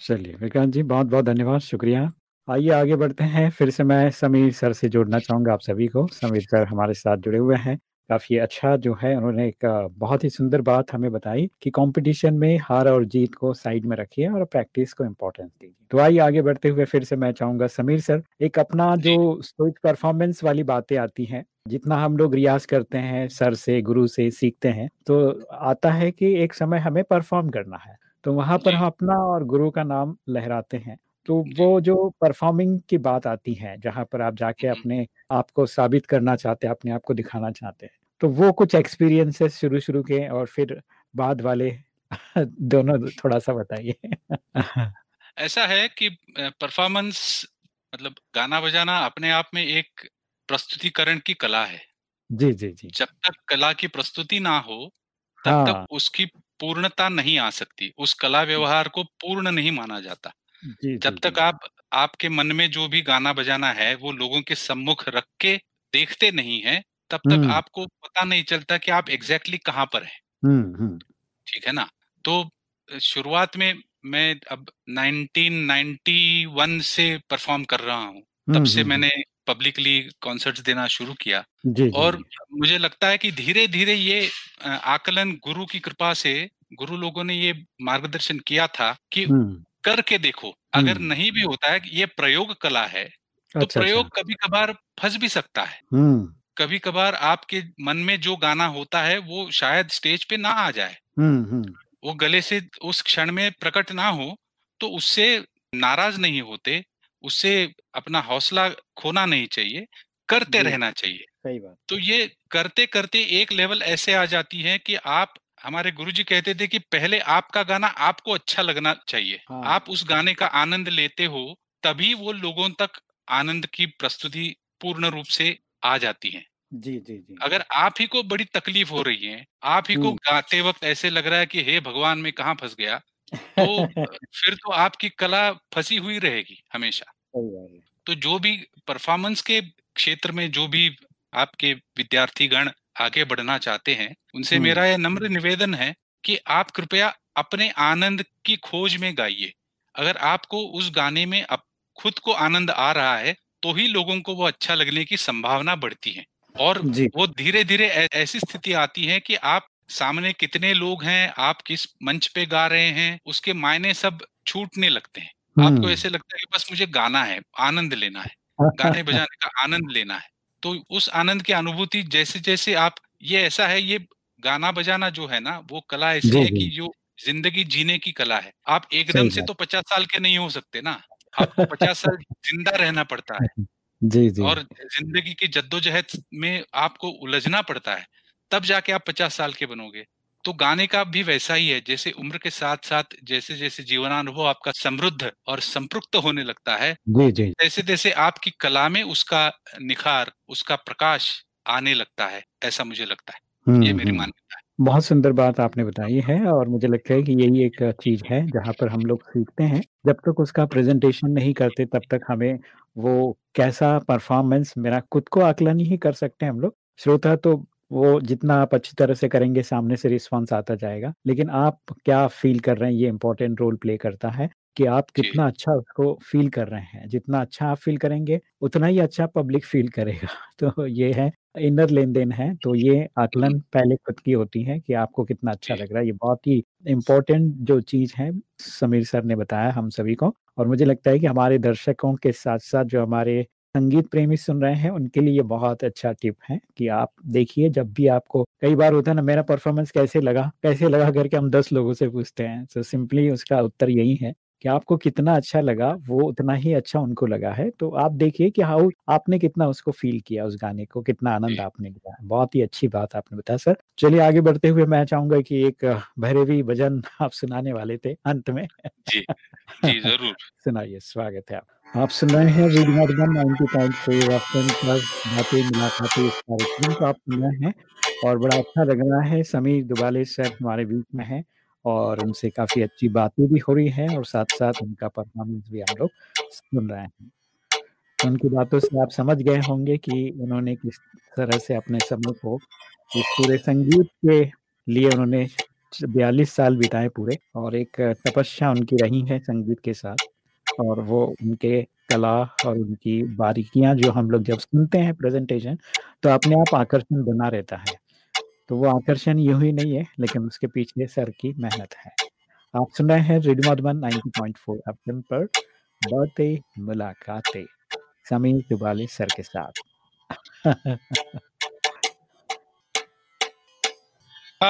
चलिए विक्रांत जी बहुत बहुत धन्यवाद शुक्रिया। आइए आगे बढ़ते हैं। फिर से मैं समीर सर से जोड़ना चाहूँगा आप सभी को। समीर सर हमारे साथ जुड़े हुए हैं। काफ़ी अच्छा जो है उन्होंने एक बहुत ही सुंदर बात हमें बताई कि कंपटीशन में हार और जीत को साइड में रखिए और प्रैक्टिस को इम्पोर्टेंस दीजिए। तो आइए आगे बढ़ते हुए फिर से मैं चाहूँगा समीर सर एक अपना जो स्टेज परफॉर्मेंस वाली बातें आती हैं जितना हम लोग रियाज करते हैं सर से गुरु से सीखते हैं तो आता है कि एक समय हमें परफॉर्म करना है तो वहाँ पर हम अपना और गुरु का नाम लहराते हैं। तो वो जो। परफॉर्मिंग की बात आती है जहाँ पर आप जाके। अपने आप को साबित करना चाहते हैं अपने आप को दिखाना चाहते हैं तो वो कुछ एक्सपीरियंसेस शुरू शुरू के और फिर बाद वाले दोनों थोड़ा सा बताइए। ऐसा है कि परफॉर्मेंस मतलब गाना बजाना अपने आप में एक प्रस्तुतिकरण की कला है। जी जी जी। जब तक कला की प्रस्तुति ना हो तब हाँ। तक उसकी पूर्णता नहीं आ सकती उस कला व्यवहार को पूर्ण नहीं माना जाता। जी जी जब तक जी। आप आपके मन में जो भी गाना बजाना है वो लोगों के सम्मुख रख के देखते नहीं है तब तक आपको पता नहीं चलता कि आप एग्जैक्टली कहाँ पर हैं। हम्म हम्म ठीक है ना? तो शुरुआत में मैं अब 1991 से परफॉर्म कर रहा हूँ। तब से मैंने पब्लिकली कॉन्सर्ट्स देना शुरू किया। जी जी और जी। मुझे लगता है कि धीरे धीरे ये आकलन गुरु की कृपा से गुरु लोगों ने ये मार्गदर्शन किया था कि करके देखो। अगर हम्म। नहीं भी होता है कि ये प्रयोग कला है तो अच्छा अच्छा। प्रयोग कभी कभार फंस भी सकता है। हम्म। कभी कभार आपके मन में जो गाना होता है वो शायद स्टेज पे ना आ जाए। हम्म वो गले से उस क्षण में प्रकट ना हो तो उससे नाराज़ नहीं होते उससे अपना हौसला खोना नहीं चाहिए करते रहना चाहिए। सही बात। तो ये करते करते एक लेवल ऐसे आ जाती है कि आप हमारे गुरुजी कहते थे कि पहले आपका गाना आपको अच्छा लगना चाहिए। हाँ। आप उस गाने का आनंद लेते हो तभी वो लोगों तक आनंद की प्रस्तुति पूर्ण रूप से आ जाती है। जी जी जी। अगर आप ही को बड़ी तकलीफ़ हो रही है आप ही को हम्म। गाते वक्त ऐसे लग रहा है कि हे भगवान मैं कहाँ फंस गया? तो फिर तो आपकी कला फंसी हुई रहेगी हमेशा। तो जो भी परफॉर्मेंस के क्षेत्र में जो भी आपके विद्यार्थीगण आगे बढ़ना चाहते हैं उनसे मेरा यह नम्र निवेदन है कि आप कृपया अपने आनंद की खोज में गाइए। अगर आपको उस गाने में अप, खुद को आनंद आ रहा है तो ही लोगों को वो अच्छा लगने की संभावना बढ़ती है। और वो धीरे धीरे ऐसी स्थिति आती है कि आप सामने कितने लोग हैं आप किस मंच पे गा रहे हैं उसके मायने सब छूटने लगते हैं। आपको ऐसे लगता है कि बस मुझे गाना है आनंद लेना है गाने बजाने का आनंद लेना है। तो उस आनंद की अनुभूति जैसे जैसे आप ये ऐसा है ये गाना बजाना जो है ना वो कला ऐसी है कि जो ज़िंदगी जीने की कला है। आप एकदम से तो पचास साल के नहीं हो सकते ना आपको पचास साल ज़िंदा रहना पड़ता है। जी जी। और ज़िंदगी की जद्दोजहद में आपको उलझना पड़ता है तब जाके आप पचास साल के बनोगे। तो गाने का भी वैसा ही है जैसे उम्र के साथ साथ जैसे जैसे जीवनानुभव आपका समृद्ध और संपृक्त होने लगता है जी जी। जैसे जैसे आपकी कला में उसका निखार उसका प्रकाश आने लगता है ऐसा मुझे लगता है। ये मेरी मान्यता है। बहुत सुंदर बात आपने बताई है और मुझे लगता है कि यही एक चीज़ है जहाँ पर हम लोग सीखते हैं जब तक उसका प्रेजेंटेशन नहीं करते तब तक हमें वो कैसा परफॉर्मेंस मेरा खुद को आकलन ही कर सकते हैं हम लोग। श्रोता तो वो जितना आप अच्छी तरह से करेंगे सामने से रिस्पॉन्स आता जाएगा। लेकिन आप क्या फील कर रहे हैं ये इंपॉर्टेंट रोल प्ले करता है कि आप कितना अच्छा उसको फील कर रहे हैं। जितना अच्छा आप फील करेंगे उतना ही अच्छा पब्लिक फील करेगा। तो ये है इनर लेन देन है। तो ये आकलन पहले खुद की होती है कि आपको कितना अच्छा लग रहा है। ये बहुत ही इम्पोर्टेंट जो चीज़ है समीर सर ने बताया हम सभी को। और मुझे लगता है कि हमारे दर्शकों के साथ साथ जो हमारे संगीत प्रेमी सुन रहे हैं उनके लिए ये बहुत अच्छा टिप है कि आप देखिए जब भी आपको कई बार होता है ना मेरा परफॉर्मेंस कैसे लगा कैसे लगा करके हम दस लोगों से पूछते हैं। तो सिंपली उसका उत्तर यही है कि आपको कितना अच्छा लगा वो उतना ही अच्छा उनको लगा है। तो आप देखिए कि हाउ आपने कितना उसको फील किया उस गाने को कितना आनंद आपने लिया। बहुत ही अच्छी बात आपने बताया सर। चलिए आगे बढ़ते हुए मैं चाहूँगा कि एक भैरवी भजन आप सुनाने वाले थे अंत में। जी जी ज़रूर। सुनाइए स्वागत है आप आप सुन रहे हैं radio Madhuban ninety point four FM पर बातें, मुलाकातें इस कार्यक्रम को आप सुन रहे हैं। और बड़ा अच्छा लग रहा है, समीर दुबाले सर हमारे बीच में है और उनसे काफ़ी अच्छी बातें भी हो रही है और साथ साथ उनका परफॉर्मेंस भी हम लोग सुन रहे हैं। उनकी बातों से आप समझ गए होंगे कि उन्होंने किस तरह से अपने समय को इस पूरे संगीत के लिए उन्होंने बयालीस साल बिताए पूरे और एक तपस्या उनकी रही है संगीत के साथ। और वो उनके कला और उनकी बारीकियाँ जो हम लोग जब सुनते हैं प्रेजेंटेशन तो अपने आप आकर्षण बना रहता है। तो वो आकर्षण यू ही नहीं है लेकिन उसके पीछे सर की मेहनत है। आप सुन रहे हैं रेडियो मधुबन पॉइंट फोर पर बढ़ते मुलाकातें समीर दुबाले सर के साथ। आ,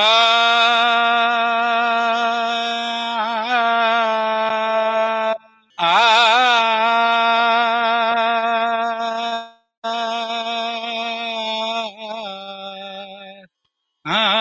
इतना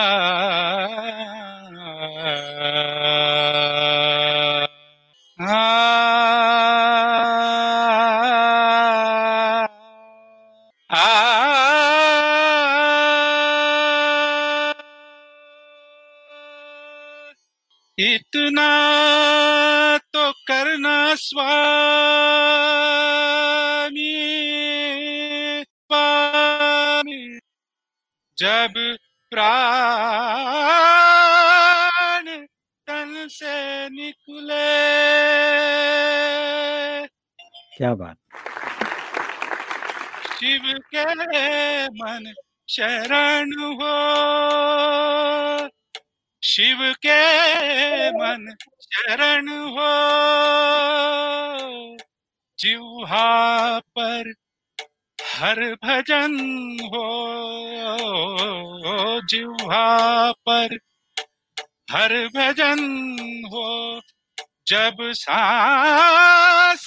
सांस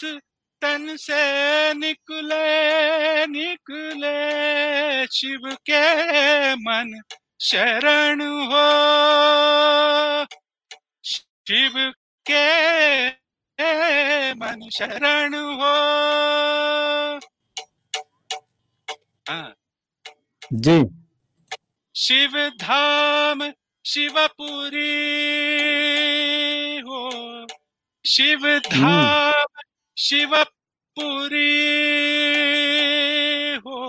तन से निकले निकले शिव के मन शरण हो। शिव के मन शरण धाम शिवपुरी हो।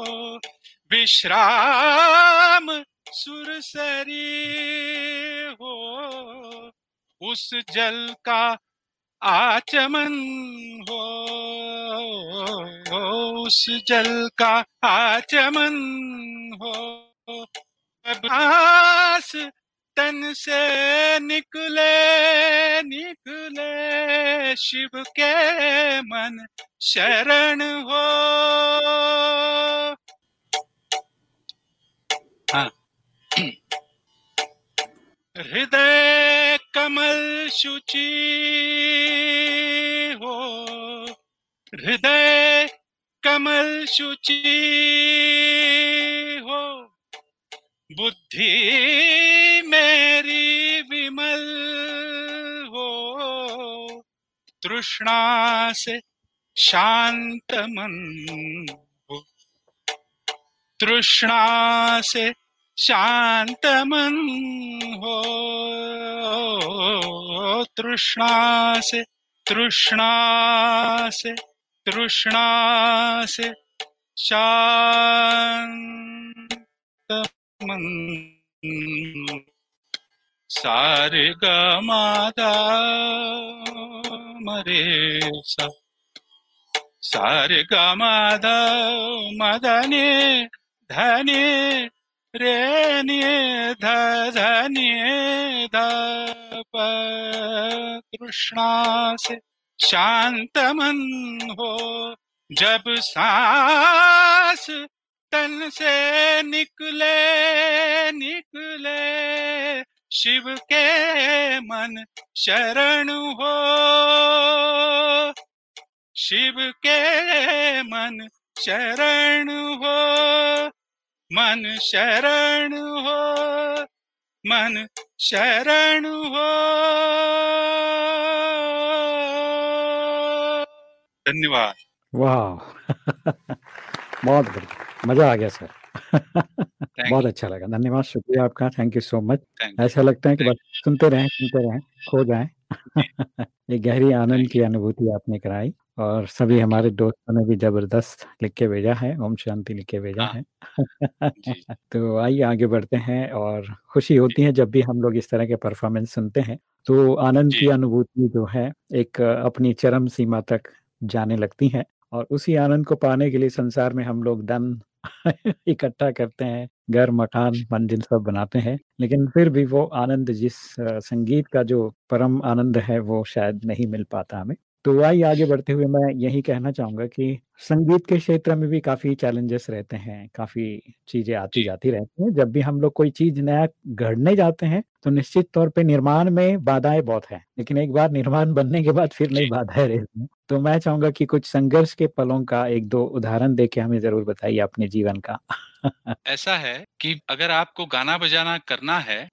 विश्राम सुरसरी हो। उस जल का आचमन हो। उस जल का आचमन हो। आस तन से निकले निकले शिव के मन, शरण हो। हाँ। हृदय कमल शुचि हो। हृदय कमल शुचि हो। बुद्धि तृष्णा से शांत मन हो तृष्णा से शांत मन हो तृष्णा से तृष्णा से तृष्णा से शांत मन सारे गमादा मरे सारे गमादा मदने, धने रे निये ध धनिये ध प तृष्णा से शांत मन हो, जब सांस तन से निकले निकले शिव के मन शरण हो। शिव के मन शरण हो। मन शरण हो। मन शरण हो। धन्यवाद। वाह। बहुत बढ़िया। मज़ा आ गया, सर। बहुत अच्छा लगा धन्यवाद शुक्रिया आपका थैंक यू सो मच ऐसा लगता है कि बस सुनते रहें सुनते रहें खो जाएँ। एक गहरी आनंद की अनुभूति आपने कराई और सभी हमारे दोस्तों ने भी ज़बरदस्त लिख के भेजा है ओम शांति लिख के भेजा हाँ, है। तो आइए आगे बढ़ते हैं और खुशी होती है जब भी हम लोग इस तरह के परफॉर्मेंस सुनते हैं। तो आनंद की अनुभूति जो है एक अपनी चरम सीमा तक जाने लगती है और उसी आनंद को पाने के लिए संसार में हम लोग धन इकट्ठा करते हैं, घर, मकान मंजिल सब बनाते हैं। लेकिन फिर भी वो आनंद, जिस संगीत का जो परम आनंद है, वो शायद नहीं मिल पाता हमें। तो आइए आगे बढ़ते हुए मैं यही कहना चाहूँगा कि संगीत के क्षेत्र में भी काफ़ी चैलेंजेस रहते हैं काफ़ी चीज़ें आती जाती रहती हैं। जब भी हम लोग कोई चीज़ नया गढ़ने जाते हैं तो निश्चित तौर पे निर्माण में बाधाएँ बहुत है। लेकिन एक बार निर्माण बनने के बाद फिर नई बाधाएँ रहती हैं। तो मैं चाहूँगा कि कुछ संघर्ष के पलों का एक दो उदाहरण देके हमें ज़रूर बताइए अपने जीवन का। ऐसा है कि अगर आपको गाना बजाना करना है।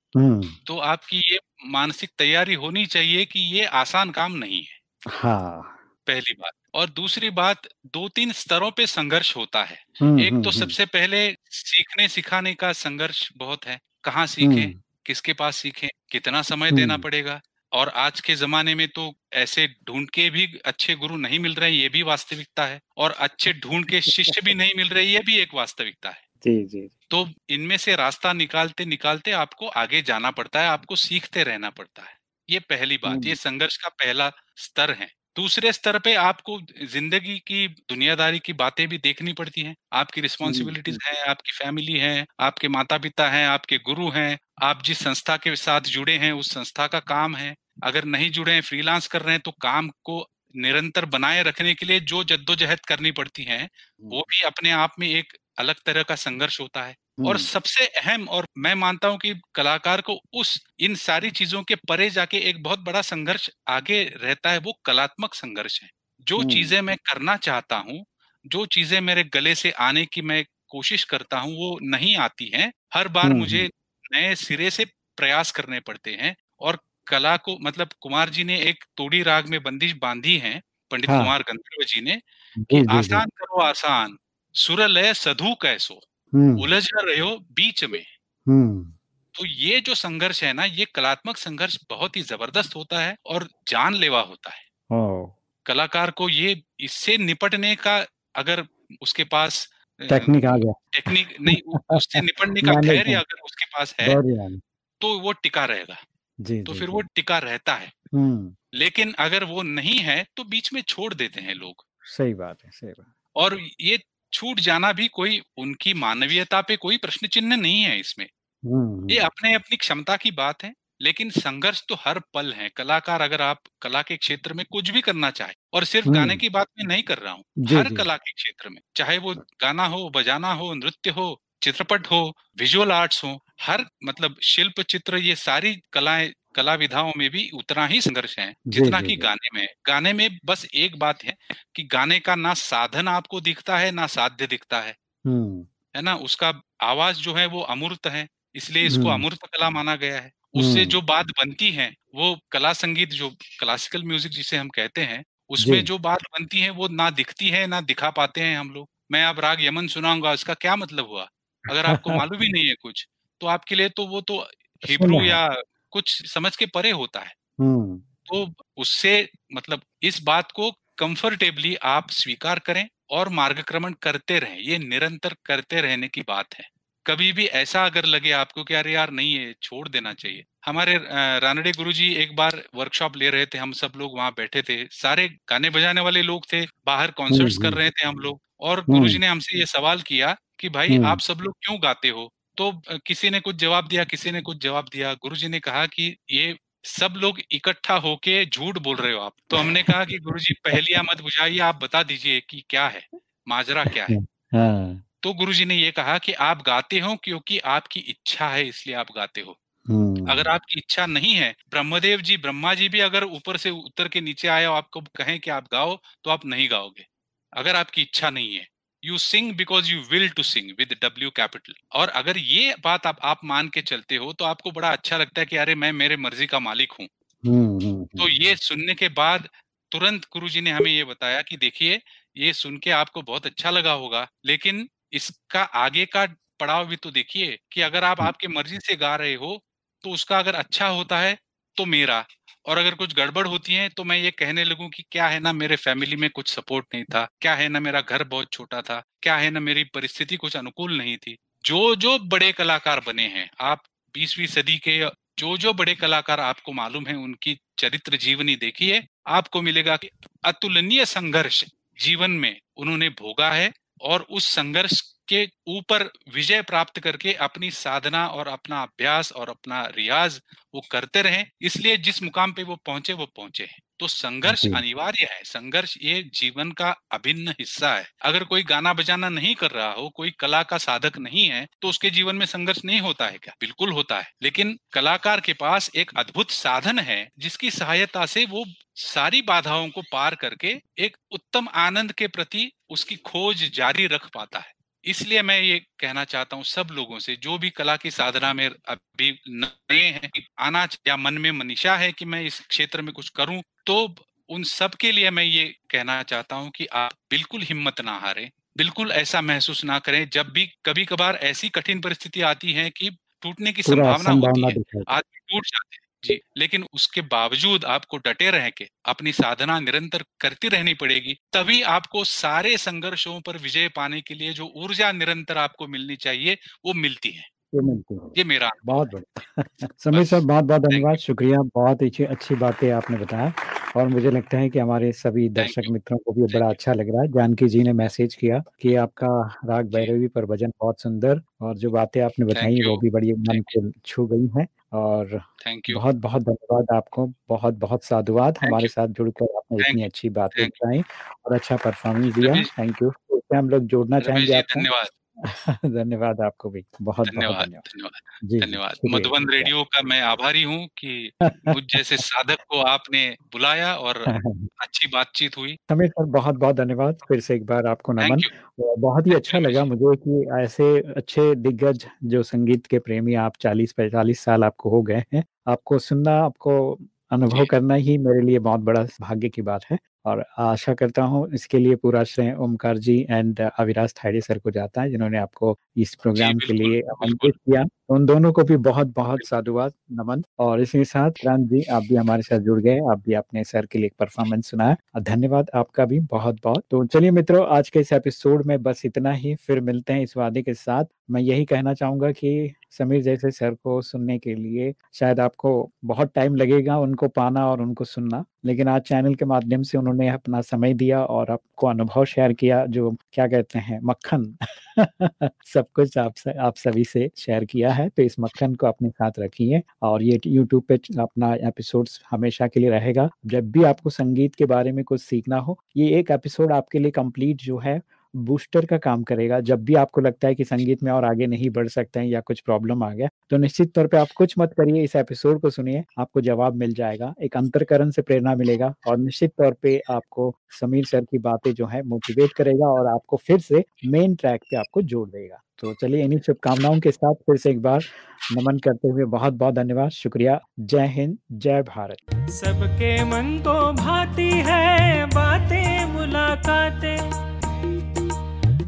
तो आपकी ये मानसिक तैयारी होनी चाहिए कि ये आसान काम नहीं है। हाँ। पहली बात। और दूसरी बात दो तीन स्तरों पे संघर्ष होता है। एक तो सबसे पहले सीखने सिखाने का संघर्ष बहुत है। कहाँ सीखे किसके पास सीखे कितना समय देना पड़ेगा? और आज के जमाने में तो ऐसे ढूंढ के भी अच्छे गुरु नहीं मिल रहे ये भी वास्तविकता है। और अच्छे ढूंढ के शिष्य भी नहीं मिल रहे ये भी एक वास्तविकता है। जी जी तो इनमें से रास्ता निकालते निकालते आपको आगे जाना पड़ता है आपको सीखते रहना पड़ता है। ये पहली बात ये संघर्ष का पहला स्तर है। दूसरे स्तर पे आपको ज़िंदगी की दुनियादारी की बातें भी देखनी पड़ती हैं। आपकी रिस्पॉन्सिबिलिटीज हैं आपकी फैमिली है आपके माता पिता हैं आपके गुरु हैं आप जिस संस्था के साथ जुड़े हैं उस संस्था का काम है। अगर नहीं जुड़े हैं फ्रीलांस कर रहे हैं तो काम को निरंतर बनाए रखने के लिए जो जद्दोजहद करनी पड़ती है। वो भी अपने आप में एक अलग तरह का संघर्ष होता है। और। सबसे अहम और मैं मानता हूँ कि कलाकार को उस इन सारी चीज़ों के परे जाके एक बहुत बड़ा संघर्ष आगे रहता है वो कलात्मक संघर्ष है जो। चीज़ें मैं करना चाहता हूँ जो चीज़ें मेरे गले से आने की मैं कोशिश करता हूँ वो नहीं आती हैं हर बार मुझे नए सिरे से प्रयास करने पड़ते हैं और कला को मतलब कुमार जी ने एक तोड़ी राग में बंदिश बांधी है पंडित हाँ। कुमार गंधर्व जी ने आसान करो आसान सुरलय सधु कैसो। उलझ रहे हो बीच में। हम्म। तो ये जो संघर्ष है ना ये कलात्मक संघर्ष बहुत ही ज़बरदस्त होता है और जानलेवा होता है। कलाकार को ये इससे निपटने का अगर उसके पास टेक्निक आ गया। टेक्निक नहीं उससे निपटने का धैर्य अगर उसके पास है तो वो टिका रहेगा। जी, तो जी, फिर जी. वो टिका रहता है। हम्म। लेकिन अगर वो नहीं है तो बीच में छोड़ देते हैं लोग। सही बात है सही बात। और ये छूट जाना भी कोई उनकी मानवीयता पे कोई प्रश्न चिन्ह नहीं है इसमें हम्म, ये। अपने अपनी क्षमता की बात है लेकिन संघर्ष तो हर पल है कलाकार अगर आप कला के क्षेत्र में कुछ भी करना चाहे और सिर्फ़ गाने हम्म। की बात में नहीं कर रहा हूँ हर कला के क्षेत्र में चाहे वो गाना हो बजाना हो नृत्य हो चित्रपट हो विजुअल आर्ट्स हो हर मतलब शिल्प चित्र ये सारी कलाएँ कला विधाओं में भी उतना ही संघर्ष है जितना कि गाने में। गाने में बस एक बात है कि गाने का ना साधन आपको दिखता है ना साध्य दिखता है। है। ना? उसका आवाज़ जो है वो अमूर्त है इसलिए इसको। अमूर्त कला माना गया है। उससे जो बात बनती है वो कला संगीत जो क्लासिकल म्यूज़िक जिसे हम कहते हैं उसमें जो बात बनती है वो ना दिखती है ना दिखा पाते हैं हम लोग। मैं अब राग यमन सुनाऊँगा उसका क्या मतलब हुआ? अगर आपको मालूम ही नहीं है कुछ तो आपके लिए तो वो तो हिब्रू या कुछ समझ के परे होता है। तो उससे मतलब इस बात को कंफर्टेबली आप स्वीकार करें और मार्गक्रमण करते रहें ये निरंतर करते रहने की बात है। कभी भी ऐसा अगर लगे आपको कि अरे यार नहीं है छोड़ देना चाहिए। हमारे रानडे गुरुजी एक बार वर्कशॉप ले रहे थे हम सब लोग वहाँ बैठे थे। सारे गाने बजाने वाले लोग थे बाहर कॉन्सर्ट्स कर रहे थे हम लोग। और गुरुजी ने हमसे ये सवाल किया कि भाई आप सब लोग क्यों गाते हो? तो किसी ने कुछ जवाब दिया किसी ने कुछ जवाब दिया। गुरुजी ने कहा कि ये सब लोग इकट्ठा होके झूठ बोल रहे हो आप। तो हमने कहा कि गुरुजी पहलिया मत बुझाइए आप बता दीजिए कि क्या है? माजरा क्या है? हाँ। तो गुरुजी ने ये कहा कि आप गाते हो क्योंकि आपकी इच्छा है इसलिए आप गाते हो। हम्म। अगर आपकी इच्छा नहीं है ब्रह्मदेव जी ब्रह्मा जी भी अगर ऊपर से उतर के नीचे आए और आपको कहें कि आप गाओ तो आप नहीं गाओगे। अगर आपकी इच्छा नहीं है you sing because you will to sing with W capital और अगर ये बात आप आप मान के चलते हो तो आपको बड़ा अच्छा लगता है कि अरे मैं मेरे मर्ज़ी का मालिक हूँ। हम्म, हम्म, तो हम्म। ये सुनने के बाद तुरंत गुरु जी ने हमें ये बताया कि देखिए ये सुन के आपको बहुत अच्छा लगा होगा लेकिन इसका आगे का पड़ाव भी तो देखिए कि अगर आप आपके मर्ज़ी से गा रहे हो तो उसका अगर अच्छा होता है तो मेरा। और अगर कुछ गड़बड़ होती है तो मैं ये कहने लगूं कि क्या है ना मेरे फैमिली में कुछ सपोर्ट नहीं था, क्या है ना मेरा घर बहुत छोटा था, क्या है ना मेरी परिस्थिति कुछ अनुकूल नहीं थी। जो जो बड़े कलाकार बने हैं, आप बीसवीं सदी के जो जो बड़े कलाकार आपको मालूम है, उनकी चरित्र जीवनी देखिए, आपको मिलेगा कि अतुलनीय संघर्ष जीवन में उन्होंने भोगा है और उस संघर्ष के ऊपर विजय प्राप्त करके अपनी साधना और अपना अभ्यास और अपना रियाज वो करते रहे। इसलिए जिस मुकाम पे वो पहुँचे वो पहुँचे हैं। तो संघर्ष अनिवार्य है। संघर्ष ये जीवन का अभिन्न हिस्सा है। अगर कोई गाना बजाना नहीं कर रहा हो कोई कला का साधक नहीं है तो उसके जीवन में संघर्ष नहीं होता है क्या? बिल्कुल होता है। लेकिन कलाकार के पास एक अद्भुत साधन है जिसकी सहायता से वो सारी बाधाओं को पार करके एक उत्तम आनंद के प्रति उसकी खोज जारी रख पाता है। इसलिए मैं ये कहना चाहता हूँ सब लोगों से जो भी कला की साधना में अभी नए हैं आना या मन में मनीषा है कि मैं इस क्षेत्र में कुछ करूँ तो उन सब के लिए मैं ये कहना चाहता हूँ कि आप बिल्कुल हिम्मत ना हारें बिल्कुल ऐसा महसूस ना करें जब भी कभी कभार ऐसी कठिन परिस्थिति आती है कि टूटने की संभावना होती है आदमी टूट जाते हैं। जी। लेकिन उसके बावजूद आपको डटे रह के अपनी साधना निरंतर करती रहनी पड़ेगी तभी आपको सारे संघर्षों पर विजय पाने के लिए जो ऊर्जा निरंतर आपको मिलनी चाहिए वो मिलती है। ये मिलती है। ये मेरा बहुत बढ़िया। समीर सर बहुत बहुत धन्यवाद। शुक्रिया बहुत अच्छी अच्छी बातें आपने बताया और मुझे लगता है कि हमारे सभी दर्शक मित्रों को भी बड़ा अच्छा लग रहा है। जानकी जी ने मैसेज किया कि आपका राग भैरवी पर भजन बहुत सुंदर और जो बातें आपने बताई वो भी बड़ी मन को छू गई हैं। और थैंक यू बहुत बहुत धन्यवाद आपको बहुत बहुत साधुवाद हमारे साथ जुड़कर आपने इतनी अच्छी बातें बताई और अच्छा परफॉर्मेंस दिया। थैंक यू हम लोग जोड़ना चाहेंगे आपको धन्यवाद। धन्यवाद आपको भी। बहुत धन्यवाद धन्यवाद। धन्यवाद मधुबन रेडियो का मैं आभारी हूँ कि मुझ जैसे साधक को आपने बुलाया और अच्छी बातचीत हुई। समीर सर बहुत बहुत धन्यवाद। फिर से एक बार आपको नमन। बहुत ही अच्छा लगा मुझे कि ऐसे अच्छे दिग्गज जो संगीत के प्रेमी आप 40 45 साल आपको हो गए हैं आपको सुनना आपको अनुभव करना ही मेरे लिए बहुत बड़ा भाग्य की बात है। और आशा करता हूँ इसके लिए पूरा श्रेय ओमकार जी एंड अविराज थाइडे सर को जाता है जिन्होंने आपको इस प्रोग्राम के लिए आमंत्रित किया। उन दोनों को भी बहुत बहुत साधुवाद नमन और इसी साथ क्रांत जी आप भी हमारे साथ जुड़ गए आप भी अपने सर के लिए एक परफॉर्मेंस सुनाया। धन्यवाद आपका भी बहुत बहुत तो चलिए मित्रों आज के इस एपिसोड में बस इतना ही फिर मिलते हैं इस वादे के साथ। मैं यही कहना चाहूँगा कि समीर जैसे सर को सुनने के लिए शायद आपको बहुत टाइम लगेगा उनको पाना और उनको सुनना। लेकिन आज चैनल के माध्यम से उन्होंने अपना समय दिया और आपको अनुभव शेयर किया जो क्या कहते हैं मक्खन। सब कुछ आप स, आप सभी से शेयर किया है तो इस मक्खन को अपने साथ रखिए और ये यूट्यूब पे अपना एपिसोड हमेशा के लिए रहेगा। जब भी आपको संगीत के बारे में कुछ सीखना हो ये एक एपिसोड आपके लिए कंप्लीट जो है बूस्टर का काम करेगा। जब भी आपको लगता है कि संगीत में और आगे नहीं बढ़ सकते हैं या कुछ प्रॉब्लम आ गया तो निश्चित तौर पे आप कुछ मत करिए, इस एपिसोड को सुनिए, आपको जवाब मिल जाएगा, एक अंतरकरण से प्रेरणा मिलेगा और निश्चित तौर पे आपको समीर सर की बातें जो है मोटिवेट करेगा और आपको फिर से मेन ट्रैक पे आपको जोड़ देगा। तो चलिए इन्हीं शुभकामनाओं के साथ फिर से एक बार नमन करते हुए बहुत बहुत धन्यवाद। शुक्रिया। जय हिंद, जय भारत। सबके मन को भाती है, बातें, मुलाकातें।